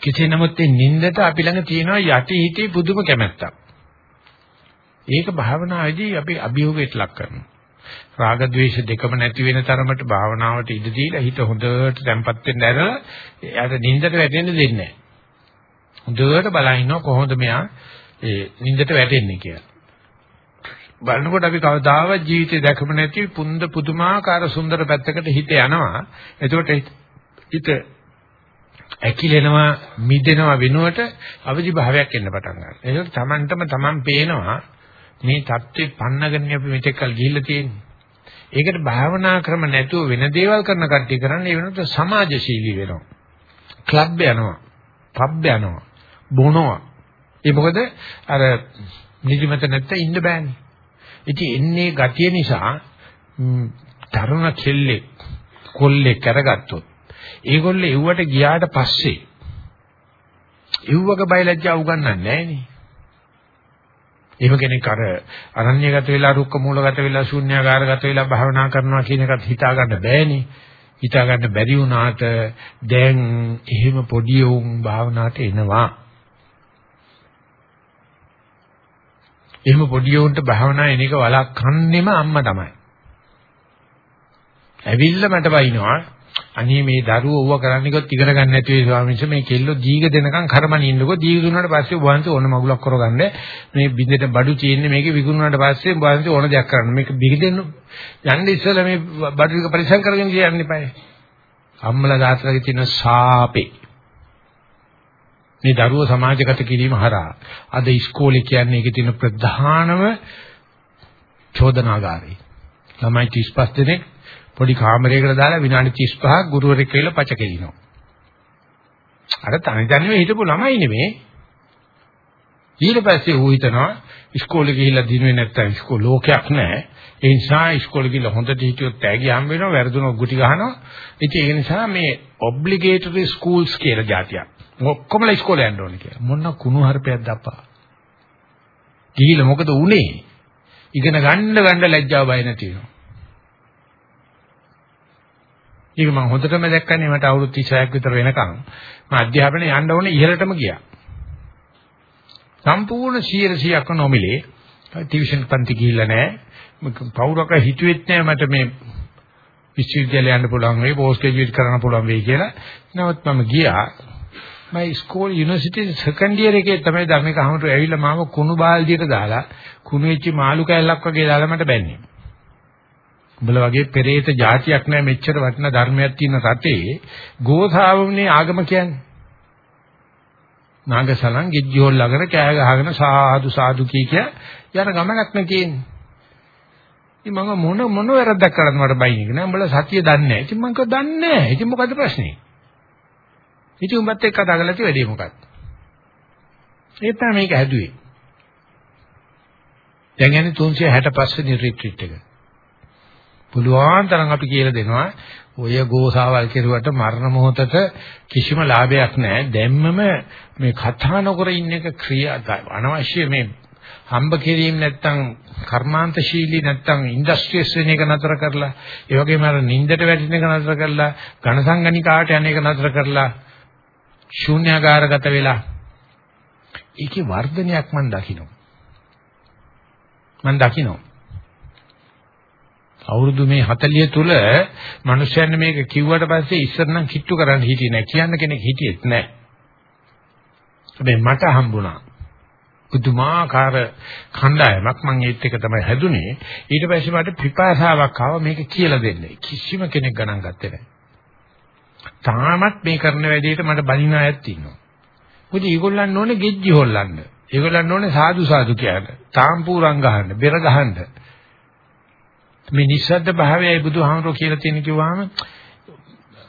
කෙසේ නමුත් මේ නිින්දට අපි ළඟ තියෙනවා යටි හිතේ පුදුම කැමැත්තක්. ඒක භාවනාවේදී අපි අභියෝගයට ලක් කරනවා. රාග ద్వේෂ දෙකම නැති වෙන තරමට භාවනාවට ඉඩ දීලා හිත හොඳට තැම්පත් වෙන්න ඇරලා එයාට නිින්දට වැටෙන්න දෙන්නේ නැහැ. හොඳට බලන් ඉන්නවා කොහොමද මෙයා ඒ නිින්දට වැටෙන්නේ කියලා. බලනකොට අපි කවදාවත් ජීවිතේ දැකම නැති පුන්ද පුදුමාකාර සුන්දර පැත්තකට හිත යනවා. එතකොට හිත ඇකිලෙනවා මිදෙනවා වෙනුවට අවදි භාවයක් එන්න පටන් ගන්නවා. ඒක තමන්ටම තමන් පේනවා මේ தත්ත්වේ පන්නගෙන අපි මෙතෙක් කල් ගිහිල්ලා තියෙන්නේ. ඒකට භාවනා ක්‍රම නැතුව වෙන දේවල් කරන කට්ටිය කරන්නේ ඒ වෙනකොට සමාජශීලී වෙනවා. ක්ලබ් යනවා, පබ් යනවා, බොනවා. ඒ මොකද අර නිදිමත නැත්නම් ඉන්න බෑනේ. ඉතින් එන්නේ ගතිය නිසා තරුණ කෙල්ලෙක් කොල්ලෙක් කරගත්තොත් ඒගොල්ලෝ එව්වට ගියාට පස්සේ එව්වක බයලජ්ජා උගන්නන්නේ නැහනේ. එහෙම කෙනෙක් අර අරණ්‍යගත වෙලා රුක්ක මූලගත වෙලා ශූන්‍යාකාරගත වෙලා භාවනා කරනවා කියන එකත් හිතා ගන්න බෑනේ. හිතා ගන්න බැරි වුණාට දැන් එහෙම පොඩි උන් භාවනාවට එනවා. එහෙම පොඩි උන්ට භාවනා එන එක වළක්වන්නෙම අම්මා තමයි. ඇවිල්ලා මට බයිනවා අනේ මේ දරුවෝ ඌව කරන්නේ කොත් ඉගෙන ගන්න නැති වෙයි ස්වාමීන් වහන්සේ. මේ කෙල්ලෝ දීග දෙනකන් කර්මණි ඉන්නකෝ දීග දුන්නාට පස්සේ වහන්සේ ඕන මගුලක් කරගන්න. මේ බින්දෙට බඩු තියෙන්නේ මේකේ විකුණුනාට පස්සේ වහන්සේ ඕන දෙයක් කරන්න. මේක බිගදෙන්න යන්න ඉස්සෙල්ලා මේ බඩු ටික පරිසම් කරගෙන කියන්න එපායි. අම්මලා දාතලගේ තියෙන සාපේ මේ දරුවෝ සමාජගත කිරීම හරහා. අද ඉස්කෝලේ කියන්නේ ඒකේ තියෙන ප්‍රධානම චෝදනාගාරේ ළමයි 35 දෙනෙක් පොඩි කාමරයකට දාලා විනාඩි 35ක් ගුරුවරයෙක් කියලා පච කෙලිනවා. අර තනි තනිව හිටපු ළමයි නෙමේ. ඊට පස්සේ ඌ හිතනවා ඉස්කෝලේ ගිහිල්ලා දිනුවේ නැත්තම් ඉස්කෝල ලෝකයක් නැහැ. ඒ නිසා ඉස්කෝලේ ගිහිල්ලා හොඳට හිටියොත් තෑගි හම්බ වෙනවා, වැරදුනොත් ගුටි ගහනවා. ඉතින් ඒ නිසා මේ ඔබ්ලිගේටරි ස්කූල්ස් කියලා જાතියක්. ඔක්කොමලා ඉස්කෝලේ යන්න ඕනේ කියලා. මොන කුණු හරපයක්ද අප්පා. ගිහිල්ලා මොකද උනේ? ඉගෙන ගන්න ගන්න ලැජ්ජාව බය නැති වෙනවා. ඒක මම හොඳටම දැක්කනේ මට අවුරුදු 36ක් විතර වෙනකන් මම අධ්‍යාපනයේ යන්න ඕනේ ඉහළටම ගියා. සම්පූර්ණ 100%ක්ම නොමිලේ ටියුෂන් පන්ති ගිහිල්ලා නැහැ. කවුරක හිතුවෙත් නැහැ මට මේ විශ්වවිද්‍යාලය යන්න පුළුවන් වෙයි, පෝස්ට් ග්‍රැජුවේට් කරන්න පුළුවන් වෙයි කියලා. නමුත් මම ගියා. මම ස්කෝල් යුනිවර්සිටි සෙකන්ඩ් ඉයර් එකේ තමයි ධර්මික අහමතු ඇවිල්ලා මාව කුණු බාල්දියට දාලා කුණු වෙච්ච මාළු කෑල්ලක් වගේ දාලා මට බැන්නේ. උඹලා වගේ පෙරේත જાතියක් නැහැ මෙච්චර වටිනා ධර්මයක් තියෙන රටේ ගෝසාවුනේ ආගම කියන්නේ. නාගසලන් ගිජ්ජෝල් ළඟන කෑ ගහගෙන සාදු සාදු කී කිය යන ගමනක් නේ තියෙන්නේ. ඉතින් මම මොන මොන වැරද්දක් කරත් මට බයින් නෑ. උඹලා සතිය දන්නේ නැහැ. ඉතින් මම කිව්වා දන්නේ නැහැ. ඉතින් මොකද ප්‍රශ්නේ? ඉතින් උඹත් එක්ක කතා කරලා තියෙ වැඩේ මොකක්ද? ඒ තමයි මේක හැදුවේ. දැන් යන්නේ 365 වෙනි රිට්‍රීට් එක. පුළුවන් තරම් අපි කියලා දෙනවා. ඔය ගෝසාවල් කෙරුවට මරණ මොහොතට කිසිම ලාභයක් නැහැ. දැම්මම මේ කතා නොකර ඉන්න එක ක්‍රියා අනවශ්‍ය මේ හම්බ කිරීම නැත්තම් කර්මාන්තශීලී නැත්තම් ඉන්ඩස්ට්‍රියස් වෙන එක නතර කරලා ඒ වගේම අර නින්දට වැටෙන එක නතර කරලා ඝන සංගණිකාට යන එක නතර කරලා ශූන්‍යාකාරගත වෙලා. ඒකේ වර්ධනයක් මම දකිනවා. මම දකිනවා. අවුරුදු මේ 40 තුල මිනිස්යන් මේක කිව්වට පස්සේ ඉස්සර නම් කිට්ටු කරන්න හිටියේ නැහැ කියන්න කෙනෙක් හිටියෙත් නැහැ. හැබැයි මට හම්බුණා. පුදුමාකාර කණ්ඩායමක් මම ඒත් එක තමයි හැදුනේ. ඊට පස්සේ මට පිපාසාවක් ආවා මේක කියලා දෙන්න. කිසිම කෙනෙක් ගණන් ගත්තේ නැහැ. තාමත් මේ කරන වැඩේට මට බලින අයත් ඉන්නවා. මොකද ඒගොල්ලන් ඕනේ ගෙජ්ජි හොල්ලන්න. ඒගොල්ලන් ඕනේ සාදු සාදු කියන්න. තාම්පූරම් ගහන්න, බෙර ගහන්න. මේ නිස්සද්ද භාවයයි බුදුහාමරෝ කියලා තියෙන කිව්වහම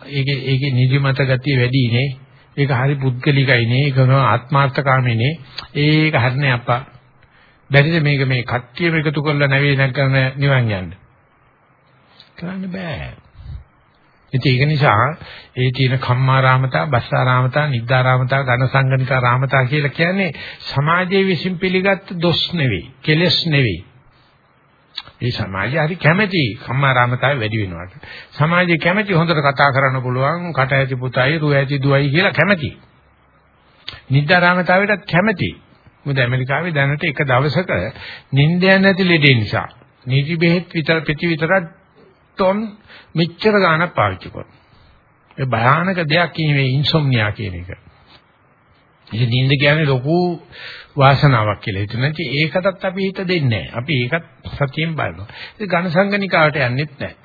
ඒකේ ඒකේ නිදිමත ගතිය වැඩි නේ. ඒක හරි පුද්ගලිකයි නේ. ඒක නෝ ආත්මාර්ථකාමී නේ. ඒක හරිනේ අප්පා. බැරිද මේක මේ කට්ටියම එකතු කරලා නැවේ නැගන නිවන් යන්න. කරන්න බෑ. ඉතින් ඒක නිසා ඒ තියෙන කම්මාරාමතා, බස්සාරාමතා, නිද්දාරාමතා, ඝනසංගනිකා රාමතා කියලා කියන්නේ සමාජයේ විසින් පිළිගත් දොස් නෙවෙයි, කෙලෙස් නෙවෙයි. ඒ සමාජය හරි කැමැති කම්මාරාමතාවේ වැඩි වෙනවාට. සමාජය කැමැති හොඳට කතා කරන්න පුළුවන්, කට ඇති පුතයි, රු ඇති දුවයි කියලා කැමැති. නිද්දාරාමතාවයට කැමැති. මොකද ඇමරිකාවේ දැනට එක දවසක නිින්ද නැති ලෙඩේ නිසා නීති බෙහෙත් විතර පෙති විතරක් ටොන් මෙච්චර ගාණක් පාවිච්චි කරනවා. ඒ භයානක දෙයක් කියන්නේ ඉන්සොම්නියා කියන එක. ඉතින් නිින්ද කියන්නේ ලොකු වාසනාවක් කියලා හිතන නැති ඒකටත් අපි හිත දෙන්නේ නැහැ. අපි ඒකත් සතියෙන් බලනවා. ඒ ඝනසංගනිකාවට යන්නෙත් නැහැ.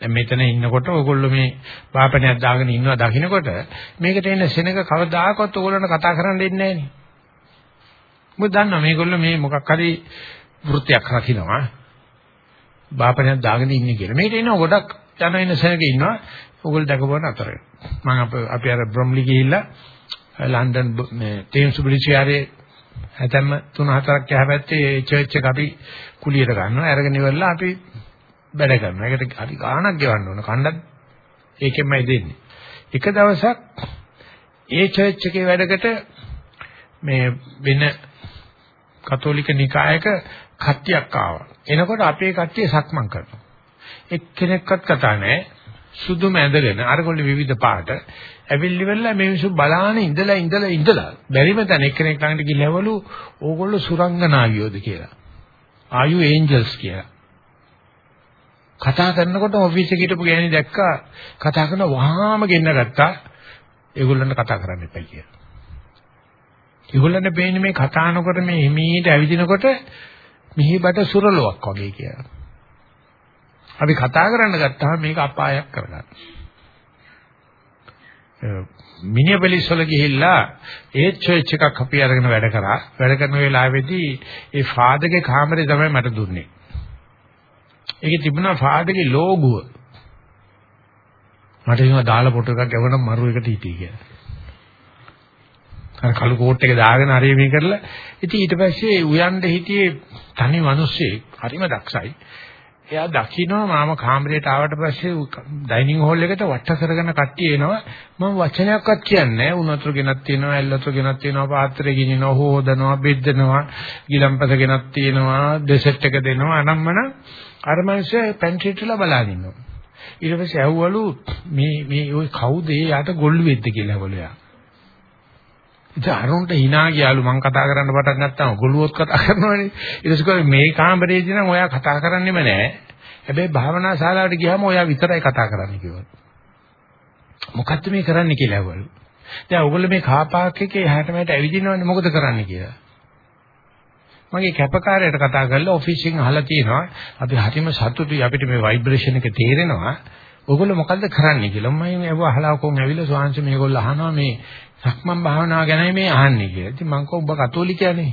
දැන් මෙතන ඉන්නකොට ඕගොල්ලෝ මේ වාපනයක් දාගෙන ඉන්නවා දකින්නකොට මේකට එන සෙනඟ කවදාකවත් ඕගොල්ලන්ට කතා කරන්න දෙන්නේ නැහැ නේ. මොකද දන්නවා මේගොල්ලෝ මේ මොකක් හරි වෘත්තියක් රකින්නවා. වාපනයක් දාගෙන ඉන්නේ කියලා. මේකට එන ගොඩක් යන එන සෙනඟ ඉන්නවා. ඕගොල්ලෝ දැකපුවන අතර. මම අපි අර බ්‍රොම්ලි ගිහිල්ලා ලන්ඩන් මේ ටේම්ස් බ්‍රිජ් යාරේ හැතැම්ම 3-4ක් යහපැත්තේ ඒ චර්ච් එක අපි කුලියට ගන්නවා. අරගෙන ඉවරලා අපි වැඩ කරනවා. ඒකට හරි ගාණක් ගෙවන්න ඕන. කණ්ඩත් ඒකෙන්මයි දෙන්නේ. එක දවසක් ඒ චර්ච් එකේ වැඩකට මේ වෙන කතෝලික නිකායක කට්ටියක් ආවා. එනකොට අපේ කට්ටිය සක්මන් කරනවා. එක්කෙනෙක්වත් කතා නැහැ. සුදු මැදගෙන අරගොල්ලෝ විවිධ පාට ඇවිල්ලි වෙලා මේ මිනිස්සු බලාන ඉඳලා ඉඳලා ඉඳලා බැරිම තැන එක්කෙනෙක් ළඟට ගිහලවලු ඕගොල්ලෝ සුරංගනාවියෝද කියලා. ආයු ඒන්ජල්ස් කියලා. කතා කරනකොට ඔෆිස් එකේ හිටපු ගෑණි දැක්කා කතා කරන වහාම ගෙන්න ගත්තා. ඒගොල්ලන්ට කතා කරන්න එපා කියලා. ඒගොල්ලන්ට පේන්නේ මේ කතා නොකර මේ හිමීට ඇවිදිනකොට මිහිබට සුරලොක් වගේ කියලා. අපි කතා කරන්න ගත්තාම මේක අපායක් කරගන්න. මිනියපොලිස් වල ගිහිල්ලා ඒ චර්ච් එකක් අපි අරගෙන වැඩ කරා. වැඩ කරන වෙලාවේදී ඒ ෆාදර්ගේ කාමරේ තමයි මට දුන්නේ. ඒකේ තිබුණා ෆාදර්ගේ ලෝගුව. මට එහෙම දාලා ෆොටෝ එකක් ගැවුණා මරු එකට හිටියේ කියලා. අර කළු කෝට් එක දාගෙන හරි මේ කරලා ඉතින් ඊට පස්සේ උයන්ඩ හිටියේ තනි මිනිස්සෙක් හරිම දක්ෂයි. එයා දකින්නවා මාම කාමරයට ආවට පස්සේ ඩයිනින් හෝල් එකට වට කරගෙන කට්ටිය එනවා. මම වචනයක්වත් කියන්නේ නැහැ. උණුතර ගෙනත් තියෙනවා ඇල්ලතර ගෙනත් තියෙනවා පාත්‍රය ගෙනිනවා හොදනවා බෙදනවා ගිලම්පස ගෙනත් තියෙනවා ඩෙසර්ට් එක දෙනවා. අනම්මන අර මිනිස්සේ පැන්ට්‍රිට්ලා බලන් ඉන්නවා. ඊට පස්සේ ඇහුවලු මේ මේ ඔය කවුද? ඒ යාට ගොල්ලු වෙද්ද? කියලා ඇහුවලු යා ඉතින් අරුන්ට hina ගියාලු මං කතා කරන්න පටන් ගත්තාම ගොළුවොත් කතා කරනවනේ. ඊට පස්සේ මේ කාමරේදී නම් ඔයා කතා කරන්නෙම නෑ. හැබැයි භාවනා ශාලාවට ගියාම ඔයා විතරයි කතා කරන්නේ කිව්වා. මොකද්ද මේ කරන්නේ කියලා ඇහුවලු. දැන් ඔයගොල්ලෝ මේ කාපාක් එකේ එහාට මෙහාට ඇවිදිනවනේ මොකද කරන්නේ කියලා. මගේ කැපකාරයට කතා කරලා ඔෆිස් එකෙන් අහලා තියෙනවා අපි හරිම සතුටුයි අපිට මේ ভাইබ්‍රේෂන් එක තේරෙනවා. ඔයගොල්ලෝ මොකද්ද කරන්නේ කියලා. මම මේ අහලා කොහොම ඇවිල්ලා සෝංශ මේගොල්ලෝ අහනවා මේ සක්මන් භාවනාව ගැනයි මේ අහන්නේ කියලා. ඉතින් මං කෝ ඔබ කතෝලිකයනේ.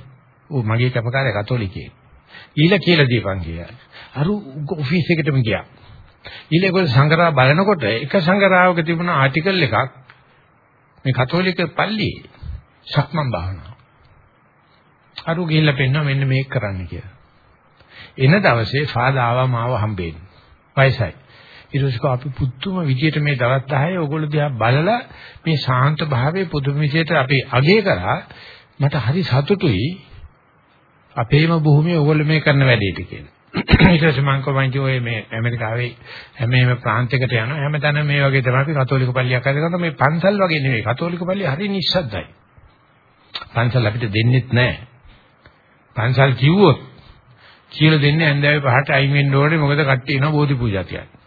ඌ මගේ කැපකාරය කතෝලිකයෙක්. ඊළ කියලා දීපන් කියලා. අර ඔෆිස් එකටම ගියා. ඊළ ඒගොල්ල සංගරා බලනකොට එක සංගරාවක තිබුණ ආටිකල් එකක් මේ කතෝලික පල්ලියේ සක්මන් භාවනාව. අරු ගිහිල්ලා පෙන්නවා මෙන්න මේක කරන්න කියලා. එන දවසේ ෆාදාවා මාව හම්බෙන්නේ. වයසයි. ඊට පස්සේ අපි පුදුම විදියට මේ දවස් 10 ඕගොල්ලෝ දිහා බලලා මේ ශාන්ත භාවයේ පුදුම විදියට අපි අගය කරා මට හරි සතුටුයි අපේම භූමියේ ඕගොල්ලෝ මේ කරන වැඩේට කියලා. ඊට පස්සේ මම කොහොමද ඔය මේ ඇමරිකාවේ හැමෙම ප්‍රාන්තයකට යනවා හැමතැනම මේ වගේ තමයි අපි කතෝලික පල්ලියක් හදලා කරනවා මේ පන්සල් වගේ නෙවෙයි කතෝලික පල්ලිය හරි නිශ්ශබ්දයි. පන්සල් අපිට දෙන්නෙත් නැහැ. පන්සල් කිව්වොත් කියලා දෙන්නේ ඇන්දෑවේ පහට අයින් වෙන්න ඕනේ මොකද කට්ටිය එනවා බෝධි පූජා කියන්නේ.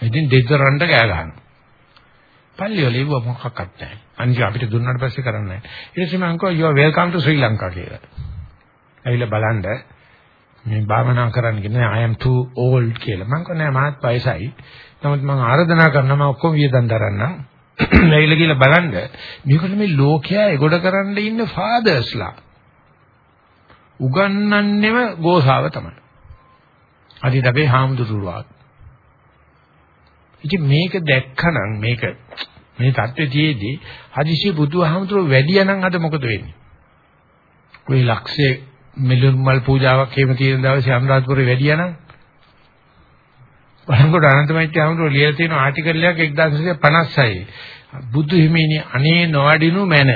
ඉතින් දෙතරන්ට කෑ ගහනවා. පල්ලි වල ඉව මොකක්වත් නැහැ. අනිත් අපිට දුන්නාට පස්සේ කරන්නේ නැහැ. ඊට පස්සේ මම කිව්වා you are welcome to Sri Lanka කියලා. ඇවිල්ලා බලන්න මේ භාවනා කරන්න කියන්නේ I am too old කියලා. මම කිව්වා නෑ මාත් වයසයි. නමුත් මම ආරාධනා කරනවා මම ඔක්කොම වියදම් දරන්නම්. ඇවිල්ලා කියලා බලන්න මේකට මේ ලෝකයා එගොඩ කරන්න ඉන්න ෆාදර්ස්ලා. උගන්නන්නෙම ගෝසාව තමයි. අදිට අපේ හාමුදුරුවෝ. ඉතින් මේක දැක්කනම් මේක මේ தත්ත්වයේදී හදිසි බුදුහාමුදුරුවෝ වැඩියනම් අද මොකද වෙන්නේ? કોઈ ලක්ෂයේ මිලියන් මල් පූජාවක් එහෙම තියෙන දවසේ අනුරාධපුරේ වැඩියනම් බලනකොට අනන්තමෛත්‍ය හාමුදුරුවෝ ලියලා තියෙන ආටිකල් එකක් 1956. බුදු හිමිනේ අනේ නොවැඩිනු මැන.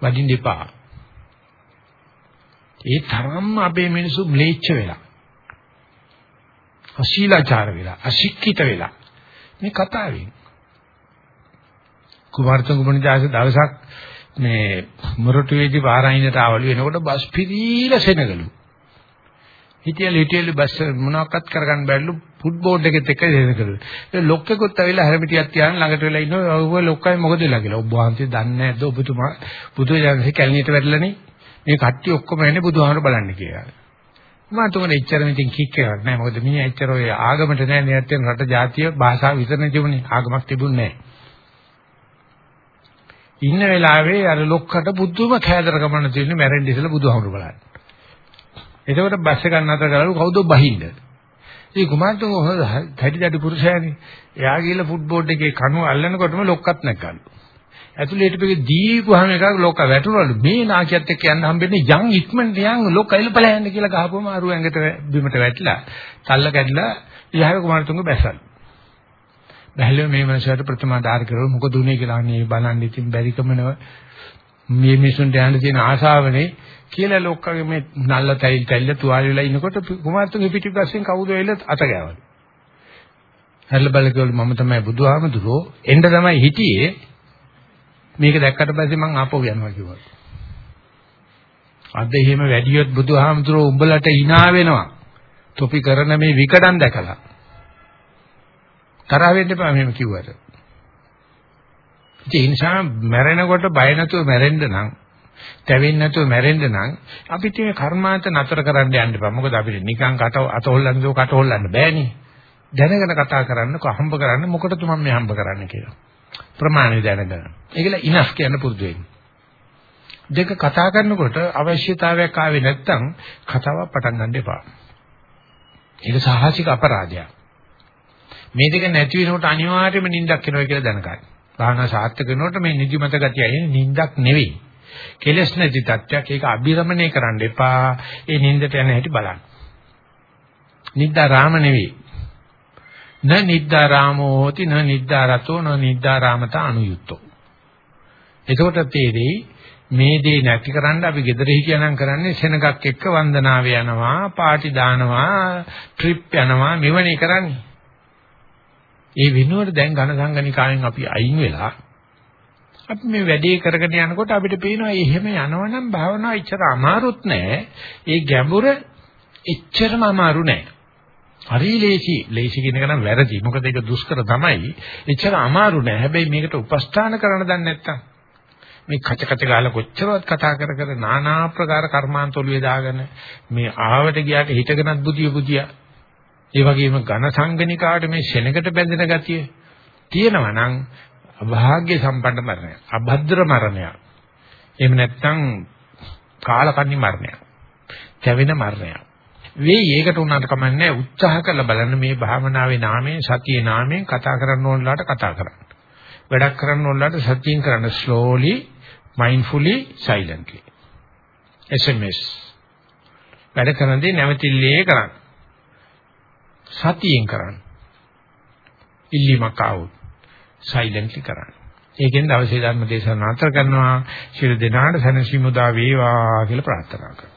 වඩින්න එපා. ඒ තරම්ම අපේ මිනිස්සු ම්ලේච්ඡ වෙලා. අශීලාචාර වෙලා, අශික්කිත වෙලා. මේ කතාවෙන්. කුමාරතුංග මුනිදාස දවසක් මේ මොරටුවේදී පාරායිනට ආවලු එනකොට බස් පිරීලා සෙනගලු. හිටියලු හිටියලු බස් මොනවාක්වත් කරගන්න බැරිලු ෆුට්බෝඩ් එකෙත් එක්ක දෙනකලු. ඒ ලොක්කෙකුත් ඇවිල්ලා හැරමිටියක් තියාගෙන ළඟට වෙලා ඉන්නවා. ඔව් ලොක්කයි මොකද වෙලා කියලා. ඔබ වහන්සේ දන්නේ නැද්ද ඔබතුමා බුදු දහමේ කැලණියට වැටලානේ. මේ කට්ටිය ඔක්කොම එන්නේ බුදුහාමර බලන්න කියලා. මම තුමනේ එච්චර මිතින් කික් එකක් නෑ. මොකද මිනිහා එච්චර ඔය ආගමට නෑ නියත්තෙන් රට ජාතිය භාෂාව විතරනේ තිබුණේ. ආගමක් තිබුණේ නෑ. ඉන්න වෙලාවේ අර ලොක්කට බුදුම කෑදර ගමන තියෙන්නේ මැරෙන්න ඉස්සෙල්ලා බුදුහාමර බලන්න. එතකොට බස් එක නතර කරලා කවුද බහින්ද? ඉතින් කුමාරතුංග හොඳ හැටි දැටි පුරුෂයානේ. එයා ගිහලා ෆුට්බෝඩ් එකේ කණුව අල්ලනකොටම ලොක්කත් නැක්කලු. ඇතුළේ හිටපෙක දීපුවාම එකක් ලොක්ක වැටුණලු. මේ නාකියත් එක්ක යන්න හම්බෙන්නේ යන් ඉක්මනට යන් ලොක්ක එල්පලා යන්න කියලා ගහපුවම අරු ඇඟට බිමට වැටිලා තල්ල කැඩලා ඉහාර කුමාරතුංග බැසල්. බැලුව මේ මනසට ප්‍රථම ආධාර කරව මොකද උනේ කියලා අනේ බලන්න ඉතින් බැරිකමනව මේ මිනිසුන්ට යන්න තියෙන ආශාවනේ කියලා ලොක්කගේ මේ නල්ල තැයිල් තැල්ල තුවාල වෙලා ඉනකොට කුමාරතුංග පිටිපස්සෙන් කවුද එල්ල අත ගෑවලු. හැල්ල බලකවලු මම තමයි බුදුහාමුදුරෝ එන්න තමයි හිටියේ මේක දැක්කට පස්සේ මං ආපහු යනවා කිව්වා. අද එහෙම වැඩියොත් බුදුහාමුදුරෝ උඹලට hina වෙනවා. තොපි කරන මේ විකඩම් දැකලා. තරහ වෙන්න එපා මෙහෙම කිව්වට. ඒ නිසා මැරෙනකොට බය නැතුව මැරෙන්න නම් තැවෙන්නේ නැතුව මැරෙන්න නම් අපිට මේ කර්මාන්ත නතර කරන්න යන්න එපා. මොකද අපිට නිකන් කට අත හොල්ලන්න දෝ කට හොල්ලන්න බෑනේ. දැනගෙන කතා කරන්න කොහොඹ කරන්න මොකටද මම මේ හම්බ කරන්න කියලා. ප්‍රමාණය දැනගන්න. ඒකල ඉනස් කියන්න පුරුදු වෙන්න. දෙක කතා කරනකොට අවශ්‍යතාවයක් ආවේ නැත්නම් කතාවක් පටන් ගන්න එපා. ඒක සාහසික අපරාධයක්. මේ දෙක නැති වෙනකොට අනිවාර්යයෙන්ම නිින්දක් එනවා කියලා දැනගන්න. භාවනා සාර්ථක වෙනකොට මේ නිදිමත ගතිය එන්නේ නිින්දක් නෙවෙයි. කෙලස් නැති තත්ත්වයක් ඒක අභිරමණය කරන්න එපා. ඒ නිින්දට යන හැටි බලන්න. නිද්දා රාම නෙවෙයි. න නිද්දාරාමෝ hoti න නිද්දාරතෝ න නිද්දාරාමත අනුයුක්තෝ එතකොට තේරෙයි මේ දේ නැති කරන්න අපි gedare හිටියනම් කරන්නේ සෙනගක් එක්ක වන්දනාව යනවා පාටි දානවා ට්‍රිප් යනවා මෙවනේ කරන්නේ. ඒ වෙනුවට දැන් ඝන සංගණිකාවෙන් අපි අයින් වෙලා අපි මේ වැඩේ කරගෙන යනකොට අපිට පේනවා එහෙම යනවනම් භාවනාව එච්චර අමාරුත් නෑ. ඒ ගැඹුර එච්චරම අමාරු නෑ. හරි ලේසි. ලේසි කියන එක නම් වැරදි. මොකද ඒක දුෂ්කර තමයි. එච්චර අමාරු නෑ. හැබැයි මේකට උපස්ථාන කරන්න දන්නේ නැත්තම් මේ කච කච ගාලා කොච්චරවත් කතා කර කර নানা ආකාර කර්මාන්තොළුවේ දාගෙන මේ ආවට ගියාට හිටගෙනත් බුදිය බුදියා ඒ වගේම ඝන සංගණිකාට මේ ශෙනකට බැඳෙන ගතිය තියෙනවා නම් අභාග්‍ය සම්පන්න මරණය අභද්‍ර මරණය එහෙම නැත්නම් කාලකන්ණි මරණය කැවෙන මරණය වෙයි ඒකට උනාට කමන්නේ උත්සාහ කරලා බලන්න මේ භාවනාවේ නාමයෙන් සතියේ නාමයෙන් කතා කරන්න ඕනලාට කතා කරන්න. වැඩක් කරන්න ඕනලාට සතියෙන් කරන්න slowly mindfully silently. SMS වැඩ කරනදී නැවතිල්ලේ කරන්න. සතියෙන් කරන්න. ඉල්ලීමක් ආවොත් silently කරන්න. ඒකෙන් දවසේ ධර්ම දේශනාව නතර කරනවා. ශිර දෙනාට සනසිමුදා වේවා කියලා ප්‍රාර්ථනා කරනවා.